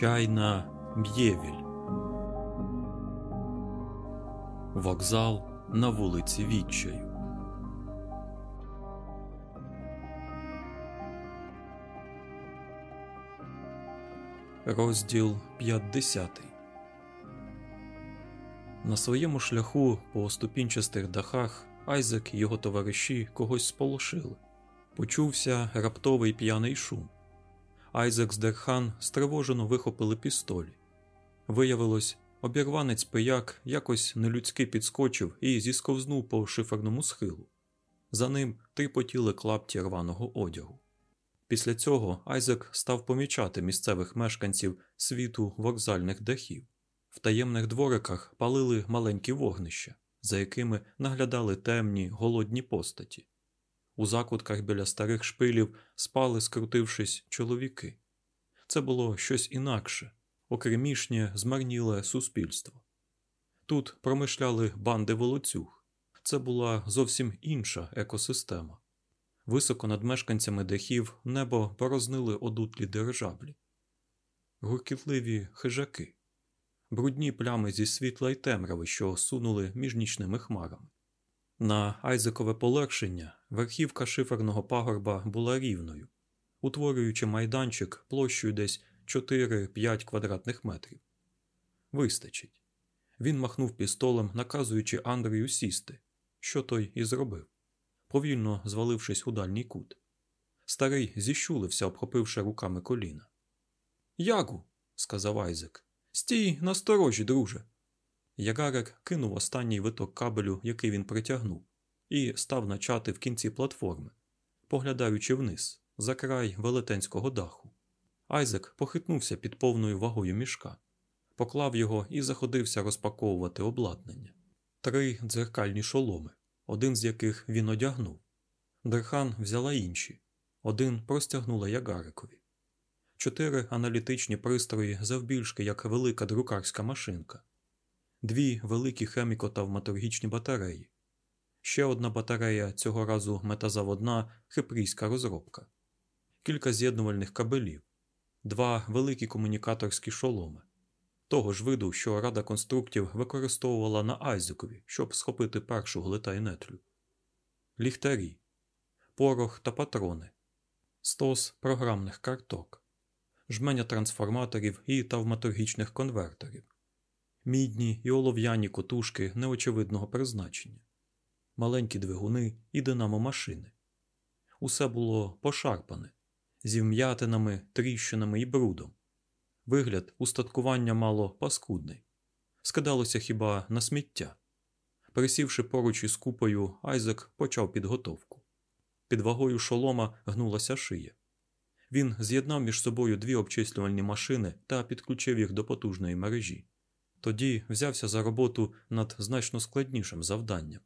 Чайна Б'євіль. Вокзал на вулиці Відчаю. Розділ 50 На своєму шляху по ступінчастих дахах Айзек і його товариші когось сполошили. Почувся раптовий п'яний шум. Айзек з Дерхан стривожено вихопили пістолі. Виявилось, обірванець пияк якось нелюдськи підскочив і зісковзнув по шиферному схилу. За ним тріпотіли клапті рваного одягу. Після цього Айзек став помічати місцевих мешканців світу вокзальних дахів. В таємних двориках палили маленькі вогнища, за якими наглядали темні голодні постаті. У закутках біля старих шпилів спали, скрутившись, чоловіки. Це було щось інакше, окремішнє, змарніле суспільство. Тут промишляли банди волоцюг. Це була зовсім інша екосистема. Високо над мешканцями дахів небо порознили одутлі дирижаблі, гуркітливі хижаки, брудні плями зі світла й темряви, що сунули між нічними хмарами. На Айзекове полегшення верхівка шиферного пагорба була рівною, утворюючи майданчик площею десь 4-5 квадратних метрів. Вистачить. Він махнув пістолем, наказуючи Андрію сісти, що той і зробив, повільно звалившись у дальній кут. Старий зіщулився, обхопивши руками коліна. Ягу, сказав Айзек, стій насторожі, друже. Ягарик кинув останній виток кабелю, який він притягнув, і став на чати в кінці платформи, поглядаючи вниз, за край велетенського даху. Айзек похитнувся під повною вагою мішка, поклав його і заходився розпаковувати обладнання. Три дзеркальні шоломи, один з яких він одягнув. Дерхан взяла інші, один простягнула Ягарикові. Чотири аналітичні пристрої завбільшки, як велика друкарська машинка дві великі хеміко-тавматургічні батареї, ще одна батарея цього разу метазаводна хипрійська розробка, кілька з'єднувальних кабелів, два великі комунікаторські шоломи, того ж виду, що рада конструктів використовувала на Айзекові, щоб схопити першу глитайнетлю, ліхтарі, порох та патрони, стос програмних карток, жменя трансформаторів і тавматургічних конвертерів мідні і олов'яні котушки неочевидного призначення, маленькі двигуни і динамомашини. Усе було пошарпане, зі вм'ятинами, тріщинами і брудом. Вигляд устаткування мало паскудний, скидалося хіба на сміття. Присівши поруч із купою, Айзек почав підготовку. Під вагою шолома гнулася шия. Він з'єднав між собою дві обчислювальні машини та підключив їх до потужної мережі. Тоді взявся за роботу над значно складнішим завданням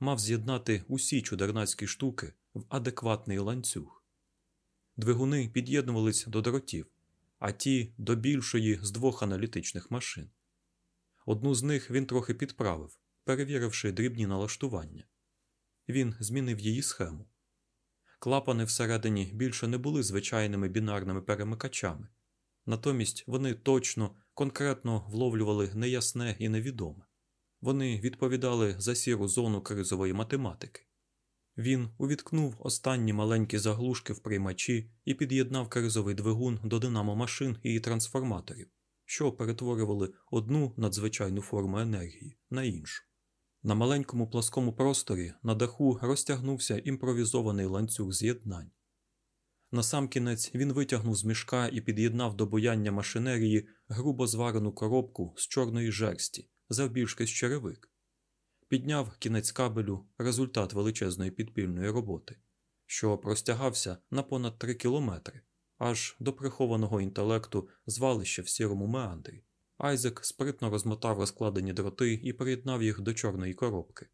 мав з'єднати усі чудернацькі штуки в адекватний ланцюг. Двигуни під'єднувались до дротів, а ті до більшої з двох аналітичних машин. Одну з них він трохи підправив, перевіривши дрібні налаштування. Він змінив її схему. Клапани всередині більше не були звичайними бінарними перемикачами, натомість вони точно конкретно вловлювали неясне і невідоме. Вони відповідали за сіру зону кризової математики. Він увіткнув останні маленькі заглушки в приймачі і під'єднав кризовий двигун до динамомашин і трансформаторів, що перетворювали одну надзвичайну форму енергії на іншу. На маленькому пласкому просторі на даху розтягнувся імпровізований ланцюг з'єднань. Насамкінець він витягнув з мішка і під'єднав до бояння машинерії грубо зварену коробку з чорної жерсті, завбільшки з черевик, підняв кінець кабелю результат величезної підпільної роботи, що простягався на понад три кілометри, аж до прихованого інтелекту звалища в сірому меандрі. Айзек спритно розмотав розкладені дроти і приєднав їх до чорної коробки.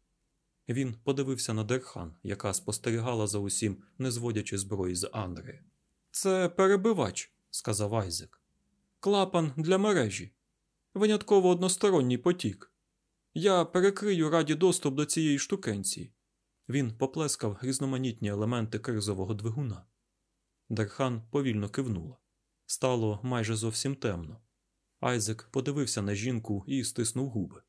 Він подивився на Дерхан, яка спостерігала за усім, не зводячи зброї з Андрея. Це перебивач, сказав Айзек. Клапан для мережі. Винятково односторонній потік. Я перекрию раді доступ до цієї штукенції. Він поплескав різноманітні елементи кризового двигуна. Дерхан повільно кивнула. Стало майже зовсім темно. Айзек подивився на жінку і стиснув губи.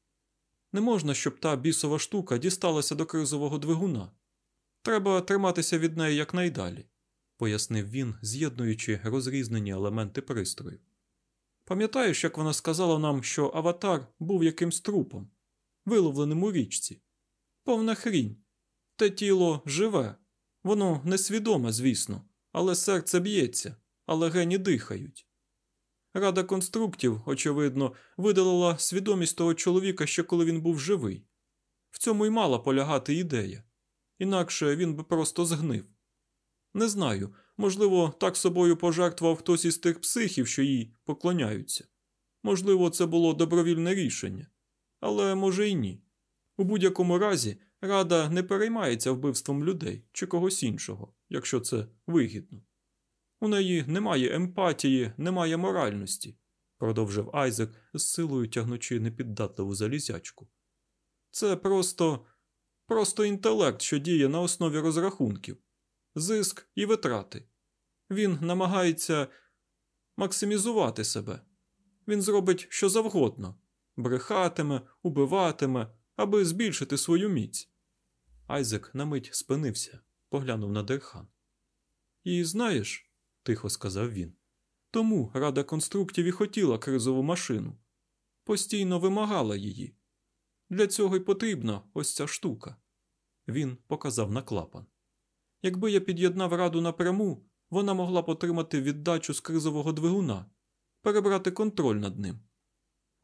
Не можна, щоб та бісова штука дісталася до кризового двигуна. Треба триматися від неї якнайдалі, пояснив він, з'єднуючи розрізнені елементи пристрою. Пам'ятаєш, як вона сказала нам, що аватар був якимсь трупом, виловленим у річці? Повна хрінь. Те тіло живе, воно несвідоме, звісно, але серце б'ється, а легені дихають. Рада конструктів, очевидно, видалила свідомість того чоловіка ще коли він був живий. В цьому й мала полягати ідея, інакше він би просто згнив. Не знаю, можливо, так собою пожертвував хтось із тих психів, що їй поклоняються. Можливо, це було добровільне рішення, але може й ні. У будь-якому разі рада не переймається вбивством людей чи когось іншого, якщо це вигідно. У неї немає емпатії, немає моральності, продовжив Айзек з силою тягнучи непіддатливу залізячку. Це просто просто інтелект, що діє на основі розрахунків, зиск і витрати. Він намагається максимізувати себе. Він зробить що завгодно брехатиме, убиватиме, аби збільшити свою міць. Айзек на мить спинився, поглянув на Дерхан. І знаєш, тихо сказав він, тому рада конструктів і хотіла кризову машину, постійно вимагала її. Для цього й потрібна ось ця штука. Він показав на клапан. Якби я під'єднав раду напряму, вона могла б отримати віддачу з кризового двигуна, перебрати контроль над ним.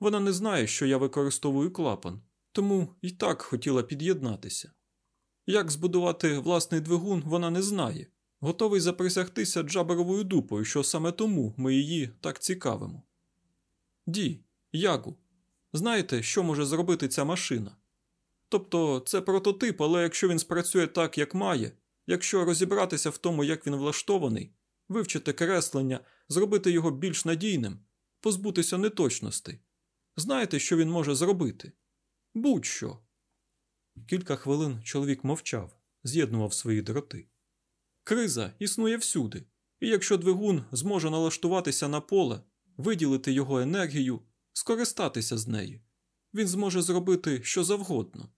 Вона не знає, що я використовую клапан, тому і так хотіла під'єднатися. Як збудувати власний двигун, вона не знає. Готовий заприсягтися джаберовою дупою, що саме тому ми її так цікавимо. Ді, Ягу, знаєте, що може зробити ця машина? Тобто це прототип, але якщо він спрацює так, як має, якщо розібратися в тому, як він влаштований, вивчити креслення, зробити його більш надійним, позбутися неточностей. Знаєте, що він може зробити? Будь-що. Кілька хвилин чоловік мовчав, з'єднував свої дроти. Криза існує всюди, і якщо двигун зможе налаштуватися на поле, виділити його енергію, скористатися з нею, він зможе зробити що завгодно.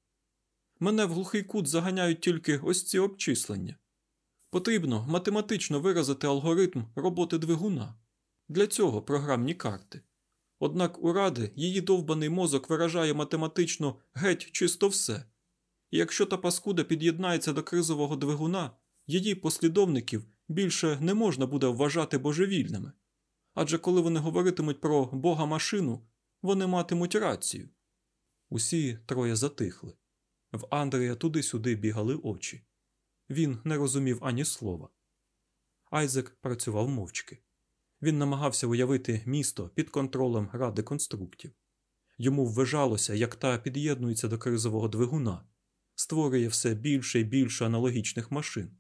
Мене в глухий кут заганяють тільки ось ці обчислення. Потрібно математично виразити алгоритм роботи двигуна. Для цього програмні карти. Однак у ради її довбаний мозок виражає математично геть чисто все. І якщо та паскуда під'єднається до кризового двигуна, її послідовників більше не можна буде вважати божевільними. Адже коли вони говоритимуть про бога машину, вони матимуть рацію. Усі троє затихли. В Андрія туди-сюди бігали очі. Він не розумів ані слова. Айзек працював мовчки. Він намагався уявити місто під контролем ради конструктів. Йому вважалося, як та під'єднується до кризового двигуна, створює все більше і більше аналогічних машин,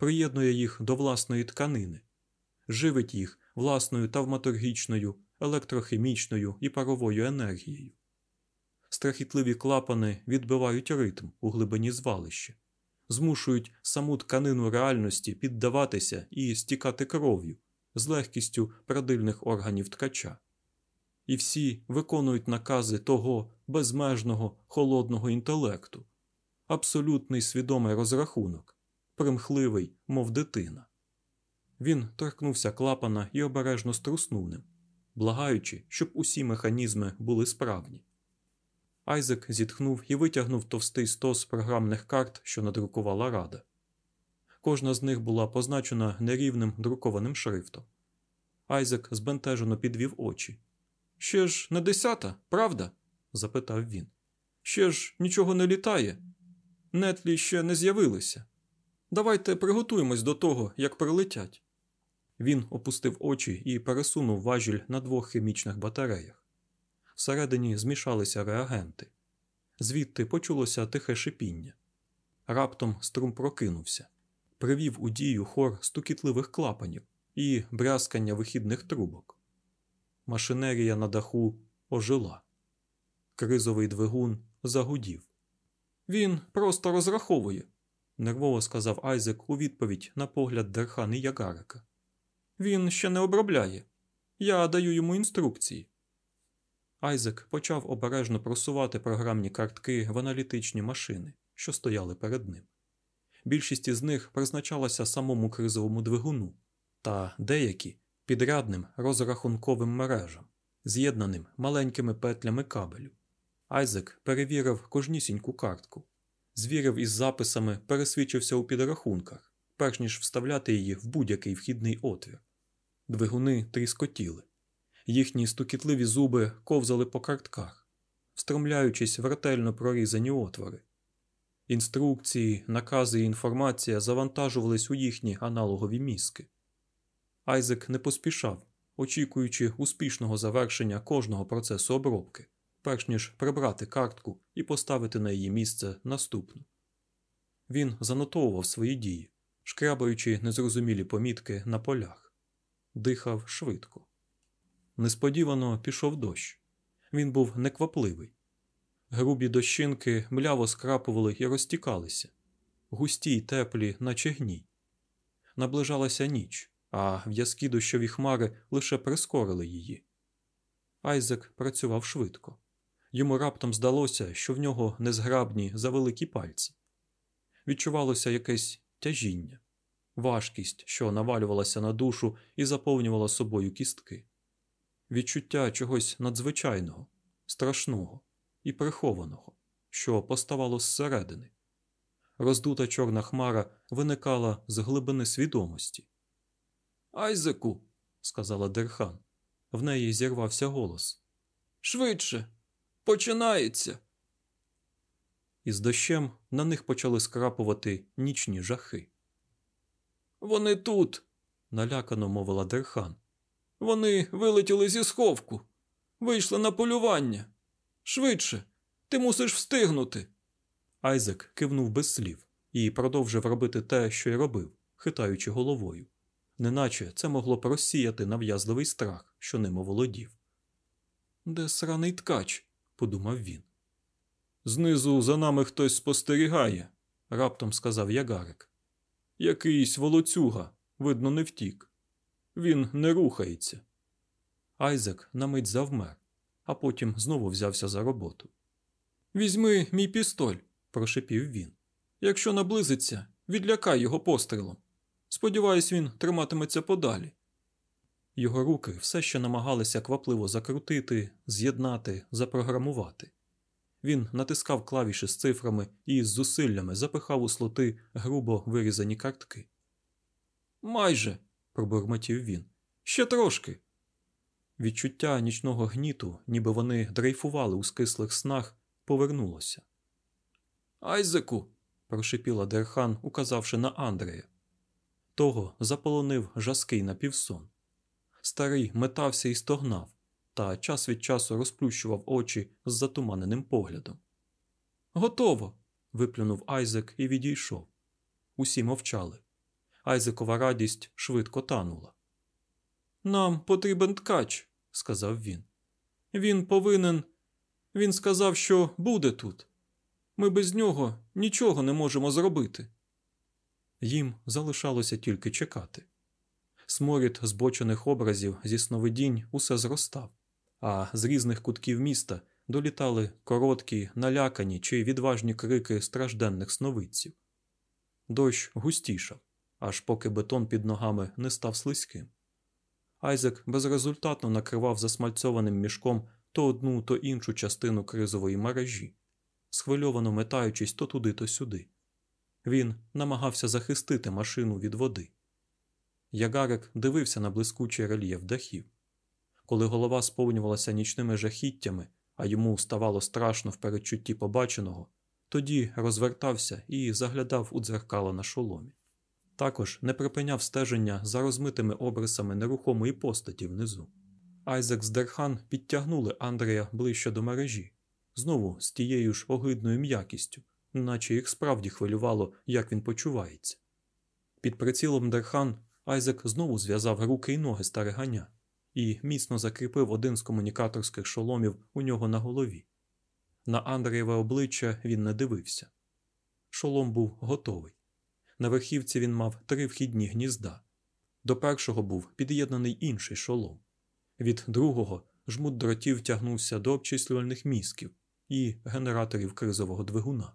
приєднує їх до власної тканини, живить їх власною тавматургічною, електрохімічною і паровою енергією. Страхітливі клапани відбивають ритм у глибині звалища, змушують саму тканину реальності піддаватися і стікати кров'ю з легкістю прадильних органів ткача. І всі виконують накази того безмежного холодного інтелекту, абсолютний свідомий розрахунок, примхливий, мов дитина. Він торкнувся клапана і обережно струснув ним, благаючи, щоб усі механізми були справні. Айзек зітхнув і витягнув товстий стос програмних карт, що надрукувала рада. Кожна з них була позначена нерівним друкованим шрифтом. Айзек збентежено підвів очі. Ще ж не десята, правда? запитав він. Ще ж нічого не літає. Нетлі ще не з'явилися. Давайте приготуємось до того, як прилетять. Він опустив очі і пересунув важіль на двох хімічних батареях. Всередині змішалися реагенти. Звідти почулося тихе шипіння. Раптом струм прокинувся, привів у дію хор стукітливих клапанів і брязкання вихідних трубок. Машинерія на даху ожила. Кризовий двигун загудів. Він просто розраховує, нервово сказав Айзек у відповідь на погляд Дерхан і Ягарика. Він ще не обробляє, Я даю йому інструкції. Айзек почав обережно просувати програмні картки в аналітичні машини, що стояли перед ним. Більшість із них призначалася самому кризовому двигуну, та деякі підрядним розрахунковим мережам, з'єднаним маленькими петлями кабелю. Айзек перевірив кожнісіньку картку, звірив із записами, пересвідчився у підрахунках, перш ніж вставляти її в будь-який вхідний отвір. Двигуни тріскотіли. Їхні стукітливі зуби ковзали по картках, встромляючись в ретельно прорізані отвори. Інструкції, накази і інформація завантажувались у їхні аналогові мізки. Айзек не поспішав, очікуючи успішного завершення кожного процесу обробки, перш ніж прибрати картку і поставити на її місце наступну. Він занотовував свої дії, шкрабаючи незрозумілі помітки на полях, дихав швидко. Несподівано пішов дощ. Він був неквапливий. Грубі дощинки мляво скрапували і розтікалися, густі й теплі, наче гній. Наближалася ніч, а в'язкі дощові хмари лише прискорили її. Айзек працював швидко. Йому раптом здалося, що в нього незграбні завеликі пальці. Відчувалося якесь тяжіння, важкість, що навалювалася на душу і заповнювала собою кістки, відчуття чогось надзвичайного, страшного і прихованого, що поставало зсередини. Роздута чорна хмара виникала з глибини свідомості. Айзеку, сказала Дерхан. В неї зірвався голос. Швидше, починається. Із дощем на них почали скрапувати нічні жахи. Вони тут, налякано мовила Дерхан. Вони вилетіли зі сховку, вийшли на полювання. Швидше, ти мусиш встигнути. Айзек кивнув без слів і продовжив робити те, що й робив, хитаючи головою, неначе це могло б розсіяти нав'язливий страх, що ним оволодів. Де сраний ткач? Подумав він. Знизу за нами хтось спостерігає, раптом сказав ягарик. Якийсь волоцюга, видно, не втік. Він не рухається. Айзек на мить завмер, а потім знову взявся за роботу. Візьми мій пістоль, прошепів він. Якщо наблизиться, відлякай його пострілом. Сподіваюсь, він триматиметься подалі. Його руки все ще намагалися квапливо закрутити, з'єднати, запрограмувати. Він натискав клавіші з цифрами і з зусиллями запихав у слоти грубо вирізані картки. Майже, пробурмотів він. Ще трошки. Відчуття нічного гніту, ніби вони дрейфували у скислих снах, повернулося. Айзеку, прошипіла Дерхан, указавши на Андрея. Того заполонив жаский напівсон. Старий метався і стогнав, та час від часу розплющував очі з затуманеним поглядом. Готово. виплюнув Айзек і відійшов. Усі мовчали. Айзекова радість швидко танула. Нам потрібен ткач, сказав він. Він повинен. Він сказав, що буде тут. Ми без нього нічого не можемо зробити. Їм залишалося тільки чекати. Сморід збочених образів зі сновидінь усе зростав, а з різних кутків міста долітали короткі, налякані чи відважні крики стражденних сновидців. Дощ густішав, аж поки бетон під ногами не став слизьким. Айзек безрезультатно накривав засмальцьованим мішком то одну, то іншу частину кризової мережі, схвильовано метаючись то туди, то сюди. Він намагався захистити машину від води. Ягарик дивився на блискучий рельєф дахів. Коли голова сповнювалася нічними жахіттями, а йому ставало страшно в передчутті побаченого, тоді розвертався і заглядав у дзеркало на шоломі. Також не припиняв стеження за розмитими обрисами нерухомої постаті внизу. Айзек з Дерхан підтягнули Андрея ближче до мережі, знову з тією ж огидною м'якістю, наче їх справді хвилювало, як він почувається. Під прицілом Дерхан Айзек знову зв'язав руки й ноги стариганя і міцно закріпив один з комунікаторських шоломів у нього на голові. На Андреєве обличчя він не дивився. Шолом був готовий. На верхівці він мав три вхідні гнізда. До першого був під'єднаний інший шолом. Від другого жмут дротів тягнувся до обчислювальних мізків і генераторів кризового двигуна.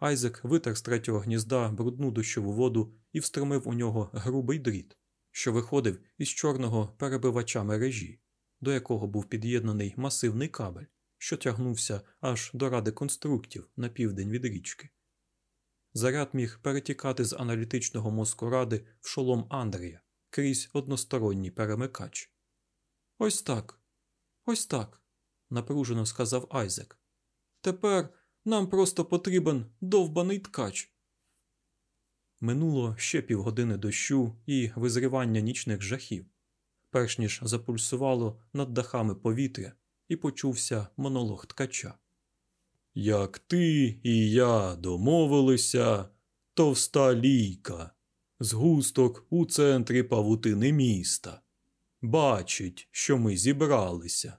Айзек витер з третього гнізда брудну дощову воду і встромив у нього грубий дріт, що виходив із чорного перебивача мережі, до якого був під'єднаний масивний кабель, що тягнувся аж до ради конструктів на південь від річки. Заряд міг перетікати з аналітичного мозку ради в шолом Андрія крізь односторонній перемикач. Ось так, ось так, напружено сказав Айзек. Тепер нам просто потрібен довбаний ткач. Минуло ще півгодини дощу і визрівання нічних жахів, перш ніж запульсувало над дахами повітря і почувся монолог ткача. Як ти і я домовилися, товста лійка, згусток у центрі павутини міста. Бачить, що ми зібралися.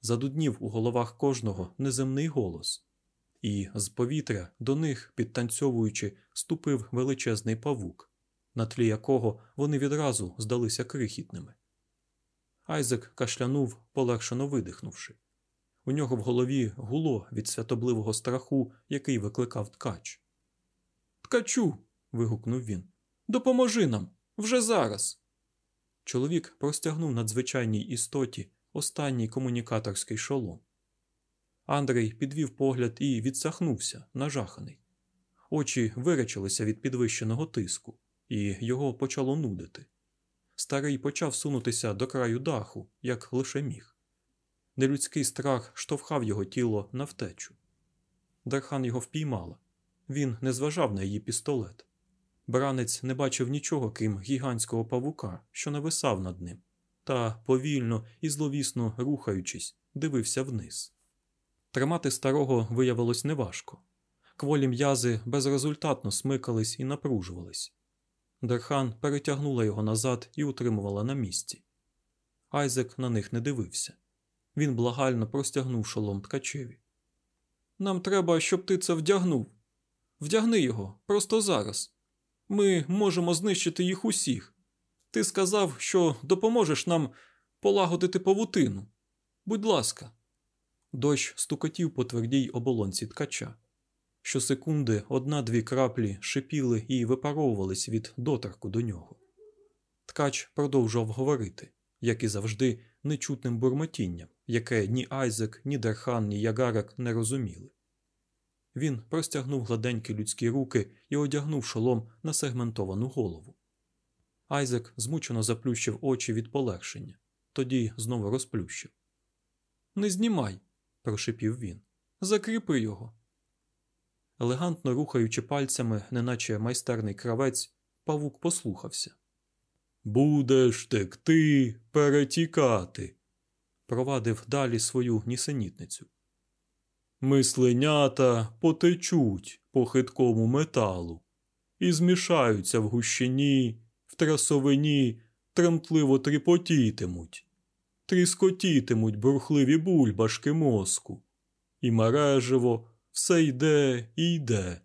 Задуднів у головах кожного неземний голос, і з повітря до них, підтанцьовуючи, ступив величезний павук, на тлі якого вони відразу здалися крихітними. Айзек кашлянув, полегшено видихнувши. У нього в голові гуло від святобливого страху, який викликав ткач. Ткачу. вигукнув він. Допоможи нам вже зараз. Чоловік простягнув надзвичайній істоті останній комунікаторський шолом. Андрей підвів погляд і відсахнувся, нажаханий. Очі виречилися від підвищеного тиску, і його почало нудити. Старий почав сунутися до краю даху, як лише міг. Нелюдський страх штовхав його тіло на втечу. Дерхан його впіймала. Він не зважав на її пістолет. Бранець не бачив нічого, крім гігантського павука, що нависав над ним, та повільно і зловісно рухаючись, дивився вниз. Тримати старого виявилось неважко. Кволі м'язи безрезультатно смикались і напружувались. Дерхан перетягнула його назад і утримувала на місці. Айзек на них не дивився. Він благально простягнув шолом ткачеві. Нам треба, щоб ти це вдягнув. Вдягни його просто зараз. Ми можемо знищити їх усіх. Ти сказав, що допоможеш нам полагодити павутину. Будь ласка. Дощ стукотів по твердій оболонці ткача. Щосекунди одна-дві краплі шипіли і випаровувались від доторку до нього. Ткач продовжував говорити, як і завжди, нечутним бурмотінням, яке ні Айзек, ні Дерхан, ні Ягарек не розуміли. Він простягнув гладенькі людські руки і одягнув шолом на сегментовану голову. Айзек змучено заплющив очі від полегшення, тоді знову розплющив. Не знімай, прошипів він. Закріпи його. Елегантно рухаючи пальцями, неначе майстерний кравець, павук послухався. Будеш текти, перетікати, провадив далі свою нісенітницю. Мисленята потечуть по хиткому металу і змішаються в гущині, в трасовині, тремтливо тріпотітимуть, тріскотітимуть бурхливі бульбашки мозку, і мережево все йде і йде,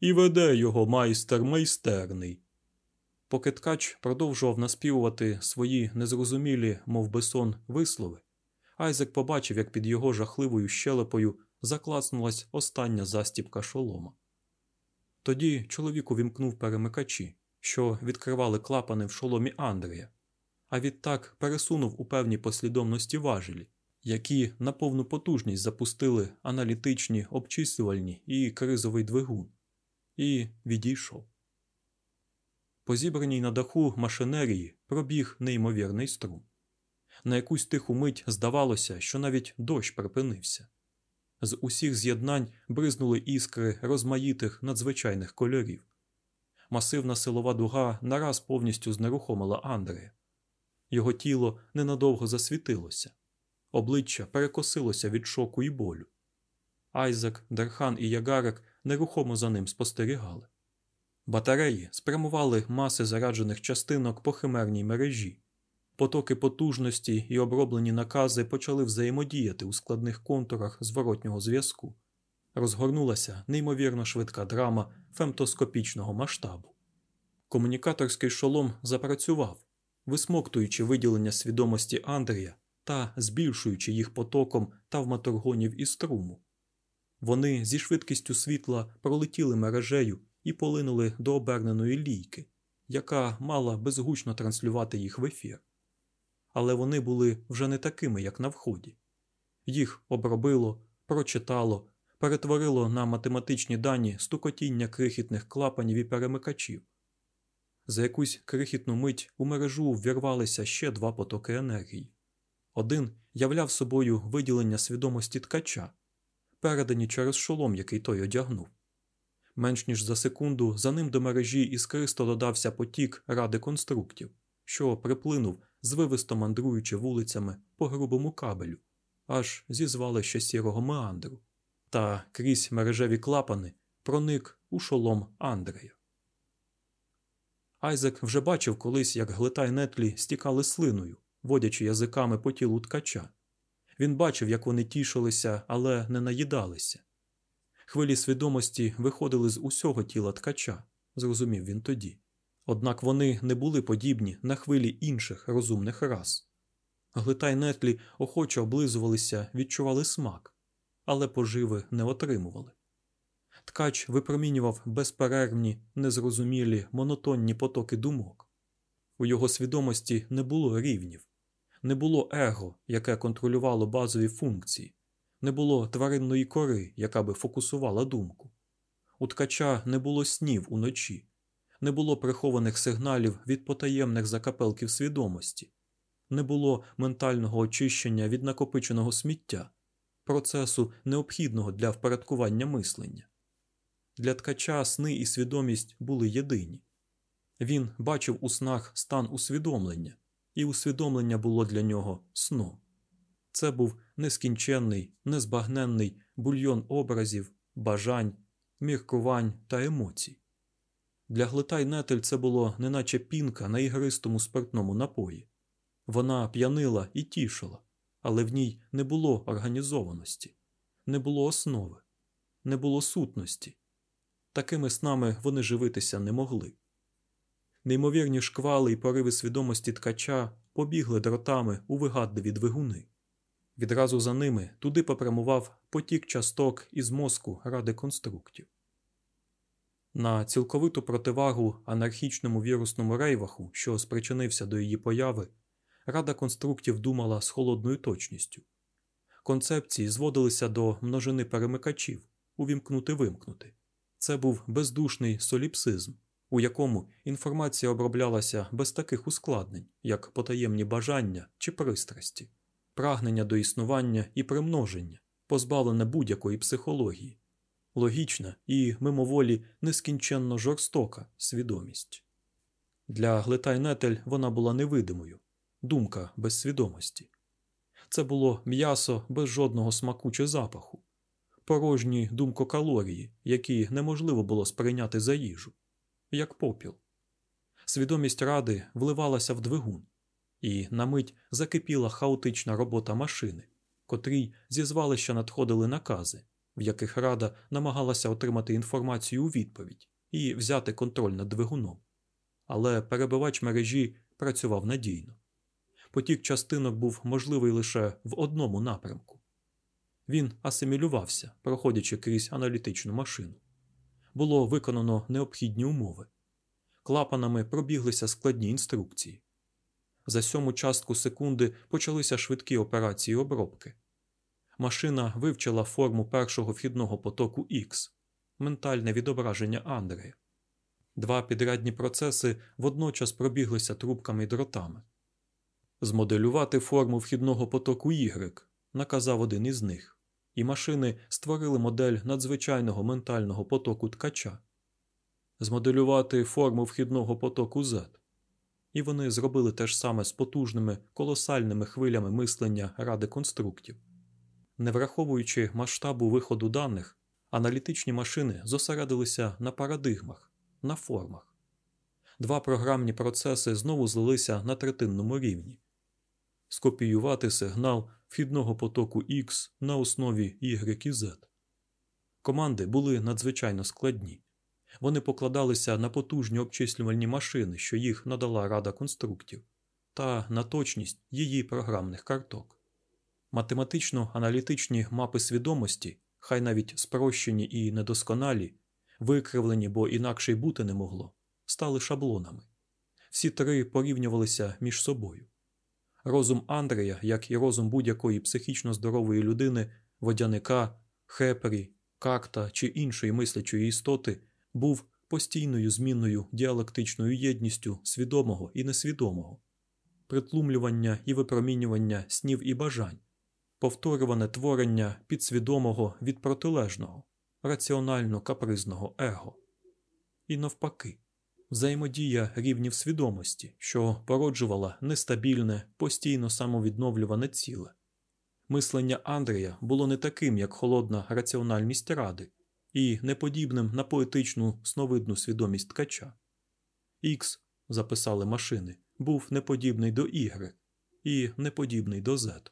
і веде його майстер майстерний. Поки ткач продовжував наспівувати свої незрозумілі, мов би сон, вислови, Айзек побачив, як під його жахливою щелепою заклацнулась остання застіпка шолома. Тоді чоловік увімкнув перемикачі, що відкривали клапани в шоломі Андрія, а відтак пересунув у певній послідовності важелі, які на повну потужність запустили аналітичні, обчислювальні і кризовий двигун, і відійшов. По зібраній на даху машинерії пробіг неймовірний струм. На якусь тиху мить здавалося, що навіть дощ припинився. З усіх з'єднань бризнули іскри розмаїтих надзвичайних кольорів. Масивна силова дуга нараз повністю знерухомила Андрея. Його тіло ненадовго засвітилося, обличчя перекосилося від шоку і болю. Айзек, Дерхан і Ягарек нерухомо за ним спостерігали. Батареї спрямували маси зараджених частинок по химерній мережі. Потоки потужності і оброблені накази почали взаємодіяти у складних контурах зворотнього зв'язку. Розгорнулася неймовірно швидка драма фемтоскопічного масштабу. Комунікаторський шолом запрацював, висмоктуючи виділення свідомості Андрія та збільшуючи їх потоком тавматургонів і струму. Вони зі швидкістю світла пролетіли мережею і полинули до оберненої лійки, яка мала безгучно транслювати їх в ефір. Але вони були вже не такими, як на вході. Їх обробило, прочитало, перетворило на математичні дані стукотіння крихітних клапанів і перемикачів. За якусь крихітну мить у мережу ввірвалися ще два потоки енергії. Один являв собою виділення свідомості ткача, передані через шолом, який той одягнув. Менш ніж за секунду за ним до мережі іскристо додався потік ради конструктів, що приплинув, звивисто мандруючи вулицями по грубому кабелю, аж зі звалища сірого меандру, та крізь мережеві клапани проник у шолом Андрея. Айзек вже бачив колись, як глита й нетлі стікали слиною, водячи язиками по тілу ткача. Він бачив, як вони тішилися, але не наїдалися. Хвилі свідомості виходили з усього тіла ткача, зрозумів він тоді. Однак вони не були подібні на хвилі інших розумних рас. Глита й нетлі охоче облизувалися, відчували смак, але поживи не отримували. Ткач випромінював безперервні, незрозумілі, монотонні потоки думок. У його свідомості не було рівнів, не було его, яке контролювало базові функції, не було тваринної кори, яка би фокусувала думку. У ткача не було снів уночі, не було прихованих сигналів від потаємних закапелків свідомості, не було ментального очищення від накопиченого сміття, процесу, необхідного для впорядкування мислення. Для ткача сни і свідомість були єдині. Він бачив у снах стан усвідомлення, і усвідомлення було для нього сном. Це був нескінченний, незбагненний бульйон образів, бажань, міркувань та емоцій. Для глитай нетель це було неначе пінка на ігристому спиртному напої. Вона п'янила і тішила, але в ній не було організованості, не було основи, не було сутності. Такими снами вони живитися не могли. Неймовірні шквали і пориви свідомості ткача побігли дротами у вигадливі двигуни. Відразу за ними туди попрямував потік часток із мозку ради конструктів. На цілковиту противагу анархічному вірусному рейваху, що спричинився до її появи, рада конструктів думала з холодною точністю. Концепції зводилися до множини перемикачів увімкнути-вимкнути. Це був бездушний соліпсизм, у якому інформація оброблялася без таких ускладнень, як потаємні бажання чи пристрасті, прагнення до існування і примноження, позбавлене будь-якої психології, логічна і мимоволі нескінченно жорстока свідомість. Для глитайнетель вона була невидимою, думка без свідомості. Це було м'ясо без жодного смаку чи запаху, порожні думкокалорії, які неможливо було сприйняти за їжу, як попіл. Свідомість ради вливалася в двигун, і на мить закипіла хаотична робота машини, котрій зі звалища надходили накази, в яких рада намагалася отримати інформацію у відповідь і взяти контроль над двигуном. Але перебивач мережі працював надійно. Потік частинок був можливий лише в одному напрямку. Він асимілювався, проходячи крізь аналітичну машину. Було виконано необхідні умови. Клапанами пробіглися складні інструкції. За сьому частку секунди почалися швидкі операції обробки. Машина вивчила форму першого вхідного потоку X, ментальне відображення Андрея. Два підрядні процеси водночас пробіглися трубками й дротами. Змоделювати форму вхідного потоку Y, наказав один із них, і машини створили модель надзвичайного ментального потоку ткача, змоделювати форму вхідного потоку Z. І вони зробили те ж саме з потужними колосальними хвилями мислення ради конструктів. Не враховуючи масштабу виходу даних, аналітичні машини зосередилися на парадигмах, на формах. Два програмні процеси знову злилися на третинному рівні. Скопіювати сигнал вхідного потоку X на основі Y і Z. Команди були надзвичайно складні. Вони покладалися на потужні обчислювальні машини, що їх надала рада конструктів, та на точність її програмних карток. Математично-аналітичні мапи свідомості, хай навіть спрощені і недосконалі, викривлені, бо інакше й бути не могло, стали шаблонами. Всі три порівнювалися між собою. Розум Андрея, як і розум будь-якої психічно здорової людини, водяника, хепері, какта чи іншої мислячої істоти, був постійною змінною діалектичною єдністю свідомого і несвідомого, притлумлювання і випромінювання снів і бажань, повторюване творення підсвідомого від протилежного, раціонально капризного его. І навпаки, взаємодія рівнів свідомості, що породжувала нестабільне, постійно самовідновлюване ціле. Мислення Андрія було не таким, як холодна раціональність ради, і неподібним на поетичну сновидну свідомість ткача. Ікс, записали машини, був неподібний до Y і неподібний до Z.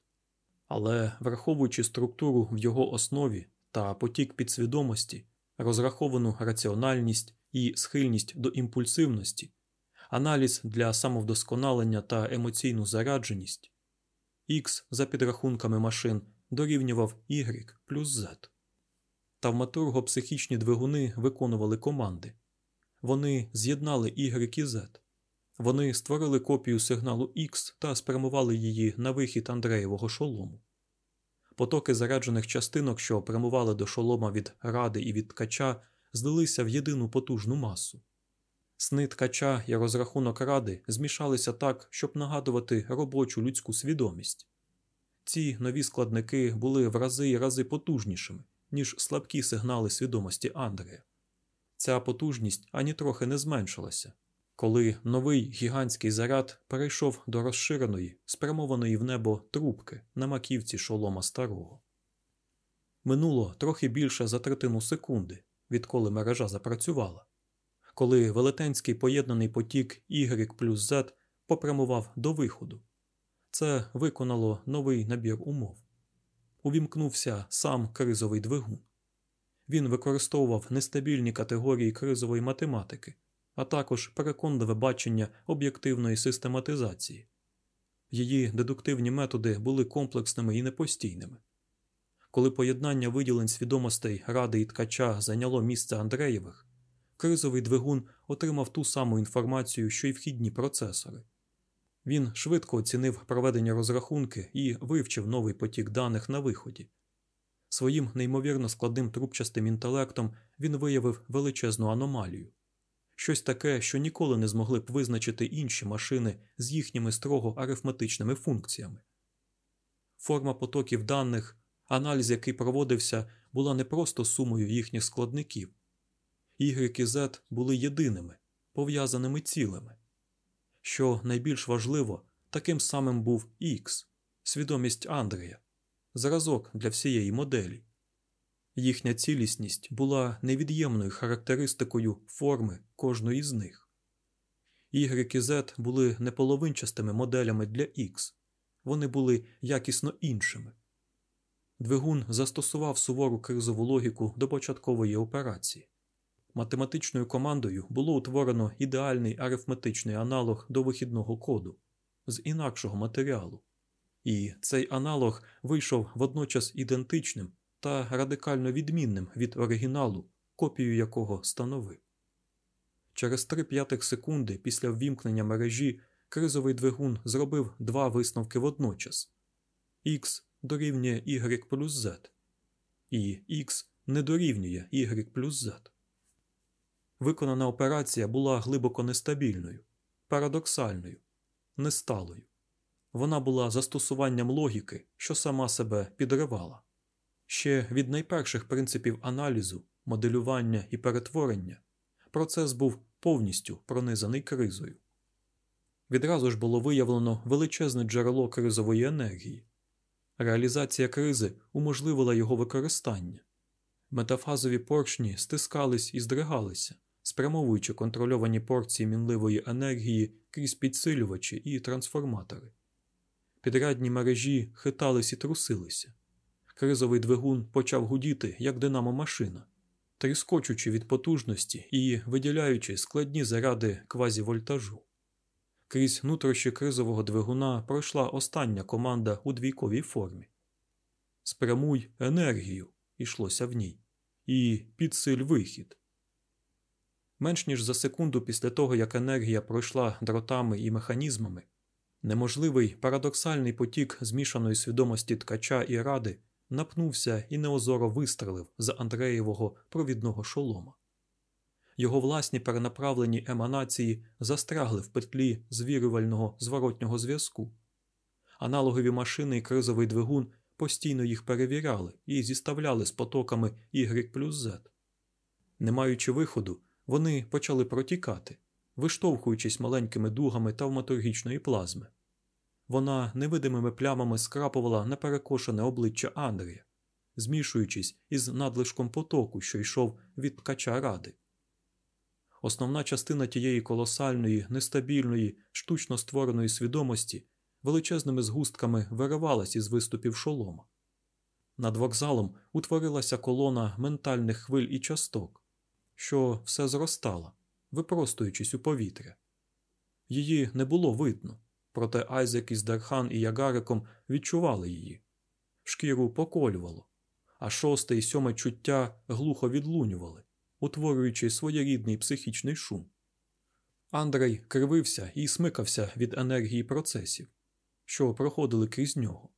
Але враховуючи структуру в його основі та потік підсвідомості, розраховану раціональність і схильність до імпульсивності, аналіз для самовдосконалення та емоційну зарядженість, X за підрахунками машин дорівнював Y плюс Z. Тавматурго-психічні двигуни виконували команди. Вони з'єднали Y і Z. Вони створили копію сигналу X та спрямували її на вихід Андреєвого шолому. Потоки заряджених частинок, що прямували до шолома від ради і від ткача, злилися в єдину потужну масу. Сни ткача і розрахунок ради змішалися так, щоб нагадувати робочу людську свідомість. Ці нові складники були в рази і рази потужнішими, ніж слабкі сигнали свідомості Андрея. Ця потужність ані трохи не зменшилася, коли новий гігантський заряд перейшов до розширеної, спрямованої в небо трубки на маківці шолома старого. Минуло трохи більше за третину секунди, відколи мережа запрацювала, коли велетенський поєднаний потік Y плюс Z попрямував до виходу. Це виконало новий набір умов. Увімкнувся сам кризовий двигун. Він використовував нестабільні категорії кризової математики, а також переконливе бачення об'єктивної систематизації. Її дедуктивні методи були комплексними і непостійними. Коли поєднання виділень свідомостей ради і ткача зайняло місце Андреєвих, кризовий двигун отримав ту саму інформацію, що й вхідні процесори. Він швидко оцінив проведення розрахунки і вивчив новий потік даних на виході. Своїм неймовірно складним трубчастим інтелектом він виявив величезну аномалію щось таке, що ніколи не змогли б визначити інші машини з їхніми строго арифметичними функціями. Форма потоків даних, аналіз, який проводився, була не просто сумою їхніх складників. Y і Z були єдиними, пов'язаними цілими. Що найбільш важливо, таким самим був X, свідомість Андрея, зразок для всієї моделі. Їхня цілісність була невід'ємною характеристикою форми кожної з них. Y і Z були неполовинчастими моделями для X, вони були якісно іншими. Двигун застосував сувору кризову логіку до початкової операції. Математичною командою було утворено ідеальний арифметичний аналог до вихідного коду з інакшого матеріалу, і цей аналог вийшов водночас ідентичним та радикально відмінним від оригіналу, копію якого становив. Через 3 п'ятих секунди після ввімкнення мережі кризовий двигун зробив два висновки водночас: X дорівнює Y плюс Z, і X не дорівнює Y плюс Z. Виконана операція була глибоко нестабільною, парадоксальною, несталою. Вона була застосуванням логіки, що сама себе підривала. Ще від найперших принципів аналізу, моделювання і перетворення процес був повністю пронизаний кризою. Відразу ж було виявлено величезне джерело кризової енергії. Реалізація кризи уможливила його використання. Метафазові поршні стискались і здригалися, спрямовуючи контрольовані порції мінливої енергії крізь підсилювачі і трансформатори. Підрядні мережі хитались і трусилися. Кризовий двигун почав гудіти, як динамо-машина, тріскочучи від потужності і виділяючи складні заряди квазівольтажу. Крізь нутрощі кризового двигуна пройшла остання команда у двійковій формі. Спрямуй енергію, ішлося в ній, і підсиль вихід. Менш ніж за секунду після того, як енергія пройшла дротами і механізмами, неможливий парадоксальний потік змішаної свідомості ткача і ради напнувся і неозоро вистрелив з Андреєвого провідного шолома. Його власні перенаправлені еманації застрягли в петлі звірювального зворотнього зв'язку. Аналогові машини і кризовий двигун постійно їх перевіряли і зіставляли з потоками Y плюс Z. Не маючи виходу, вони почали протікати, виштовхуючись маленькими дугами тавматургічної плазми. Вона невидимими плямами скрапувала на перекошене обличчя Андрія, змішуючись із надлишком потоку, що йшов від ткача ради. Основна частина тієї колосальної, нестабільної, штучно створеної свідомості величезними згустками виривалась із виступів шолома. Над вокзалом утворилася колона ментальних хвиль і часток, що все зростала, випростуючись у повітря. Її не було видно, проте Айзек із Дархан і Ягариком відчували її. Шкіру поколювало, а шосте і сьоме чуття глухо відлунювали, утворюючи своєрідний психічний шум. Андрей кривився і смикався від енергії процесів, що проходили крізь нього.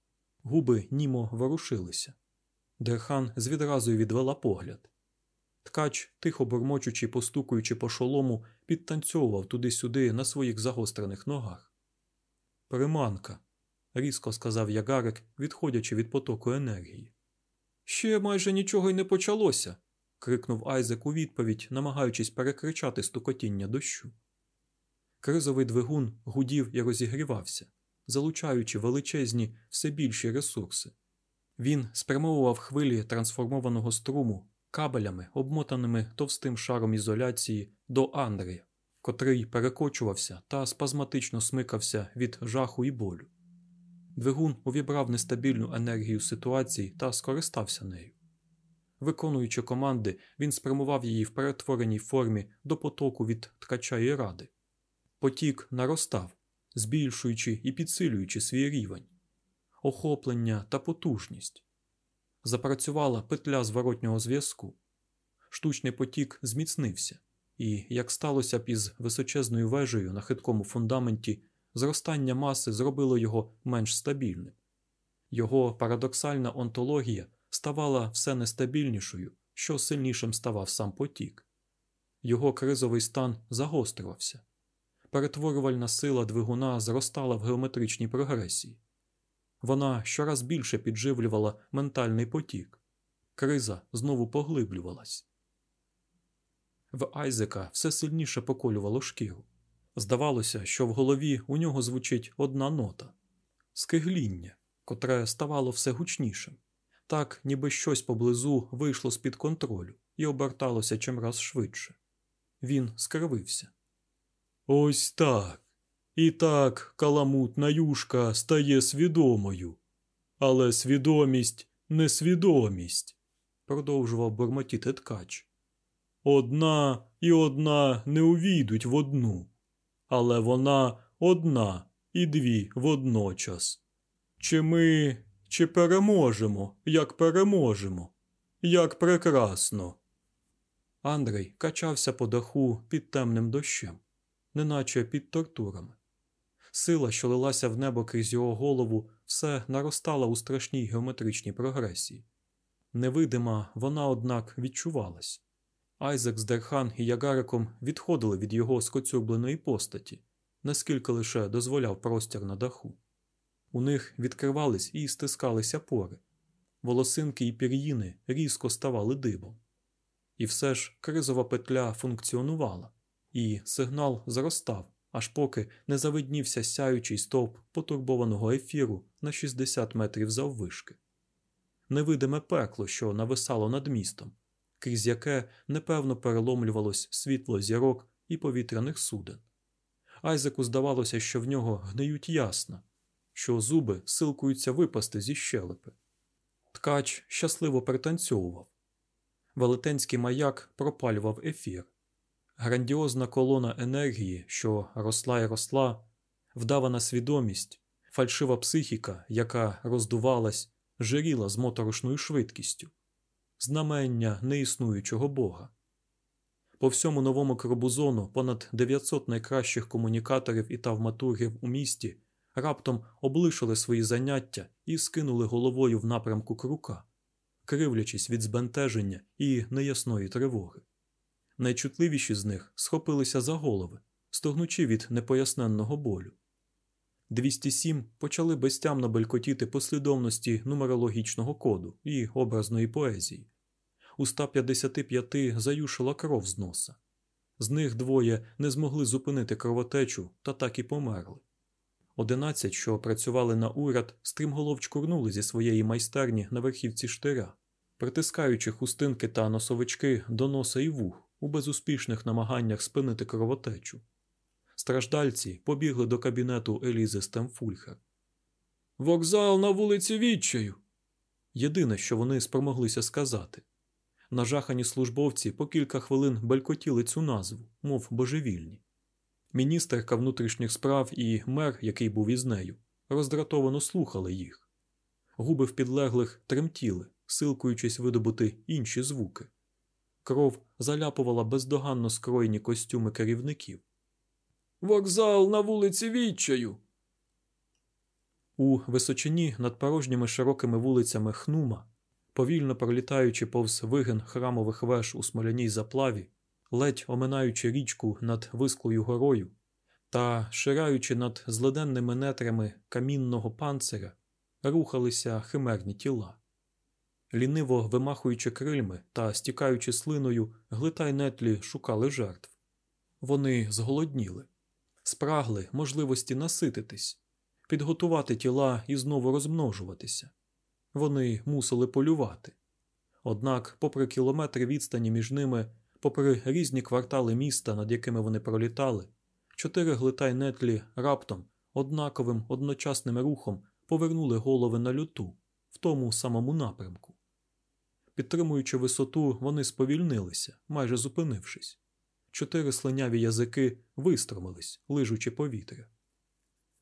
Губи німо ворушилися. Дерхан з відразою відвела погляд. Ткач, тихо бурмочучи, постукуючи по шолому, підтанцьовував туди-сюди на своїх загострених ногах. Приманка, різко сказав Ягарик, відходячи від потоку енергії. Ще майже нічого й не почалося. крикнув Айзек у відповідь, намагаючись перекричати стукотіння дощу. Кризовий двигун гудів і розігрівався, залучаючи величезні все більші ресурси. Він спрямовував хвилі трансформованого струму кабелями, обмотаними товстим шаром ізоляції до Андрія, котрий перекочувався та спазматично смикався від жаху і болю. Двигун увібрав нестабільну енергію ситуації та скористався нею. Виконуючи команди, він спрямував її в перетвореній формі до потоку від ткача і ради. Потік наростав, збільшуючи і підсилюючи свій рівень, охоплення та потужність. Запрацювала петля зворотнього зв'язку. Штучний потік зміцнився, і, як сталося б із височезною вежею на хиткому фундаменті, зростання маси зробило його менш стабільним. Його парадоксальна онтологія ставала все нестабільнішою, що сильнішим ставав сам потік. Його кризовий стан загострювався. Перетворювальна сила двигуна зростала в геометричній прогресії. Вона щораз більше підживлювала ментальний потік. Криза знову поглиблювалась. В Айзека все сильніше поколювало шкіру. Здавалося, що в голові у нього звучить одна нота скигління, котре ставало все гучнішим, так, ніби щось поблизу вийшло з під контролю і оберталося чимраз швидше. Він скривився. Ось так. І так каламутна юшка стає свідомою. Але свідомість несвідомість, продовжував бурмотіти ткач. Одна і одна не увійдуть в одну, але вона одна і дві водночас. Чи ми, чи переможемо, як переможемо, як прекрасно. Андрей качався по даху під темним дощем, неначе під тортурами. Сила, що лилася в небо крізь його голову, все наростала у страшній геометричній прогресії. Невидима, вона, однак, відчувалась. Айзек з Дерхан і Ягареком відходили від його скоцюрбленої постаті, наскільки лише дозволяв простір на даху. У них відкривались і стискалися пори, волосинки і пір'їни різко ставали дибом. І все ж кризова петля функціонувала, і сигнал зростав, аж поки не завиднівся сяючий стовп потурбованого ефіру на 60 метрів заввишки. Невидиме пекло, що нависало над містом, крізь яке непевно переломлювалось світло зірок і повітряних суден. Айзеку здавалося, що в нього гниють ясна, що зуби силкуються випасти зі щелепи. Ткач щасливо пританцьовував. Велетенський маяк пропалював ефір. Грандіозна колона енергії, що росла і росла, Вдавана свідомість, фальшива психіка, яка роздувалась, жиріла з моторошною швидкістю, знамення неіснуючого Бога. По всьому новому кробузону понад 900 найкращих комунікаторів і тавматургів у місті раптом облишили свої заняття і скинули головою в напрямку крука, кривлячись від збентеження і неясної тривоги. Найчутливіші з них схопилися за голови, стогнучи від непоясненного болю. 207 почали безтямно белькотіти послідовності нумерологічного коду і образної поезії. У 155 заюшила кров з носа. З них двоє не змогли зупинити кровотечу та так і померли. Одинадцять, що працювали на уряд, стрімголов чкурнули зі своєї майстерні на верхівці штиря, притискаючи хустинки та носовички до носа і вух у безуспішних намаганнях спинити кровотечу. Страждальці побігли до кабінету Елізи Стем-Фульхер. Вокзал на вулиці Відчаю. Єдине, що вони спромоглися сказати. Нажахані службовці по кілька хвилин белькотіли цю назву, мов божевільні. Міністерка внутрішніх справ і мер, який був із нею, роздратовано слухали їх. Губи в підлеглих тремтіли, силкуючись видобути інші звуки. Кров заляпувала бездоганно скроєні костюми керівників. Вокзал на вулиці Відчаю. У височині над порожніми широкими вулицями Хнума, повільно пролітаючи повз вигин храмових веж у смоляній заплаві, ледь оминаючи річку над висклою горою та шираючи над злиденними нетрями камінного панциря, рухалися химерні тіла. Ліниво вимахуючи крильми та стікаючи слиною, глитай нетлі шукали жертв. Вони зголодніли, спрагли можливості насититись, підготувати тіла і знову розмножуватися. Вони мусили полювати. Однак, попри кілометри відстані між ними, попри різні квартали міста, над якими вони пролітали, чотири глитай нетлі раптом однаковим одночасним рухом повернули голови на люту в тому самому напрямку. Підтримуючи висоту, вони сповільнилися, майже зупинившись. Чотири слиняві язики вистромились, лижучи повітря.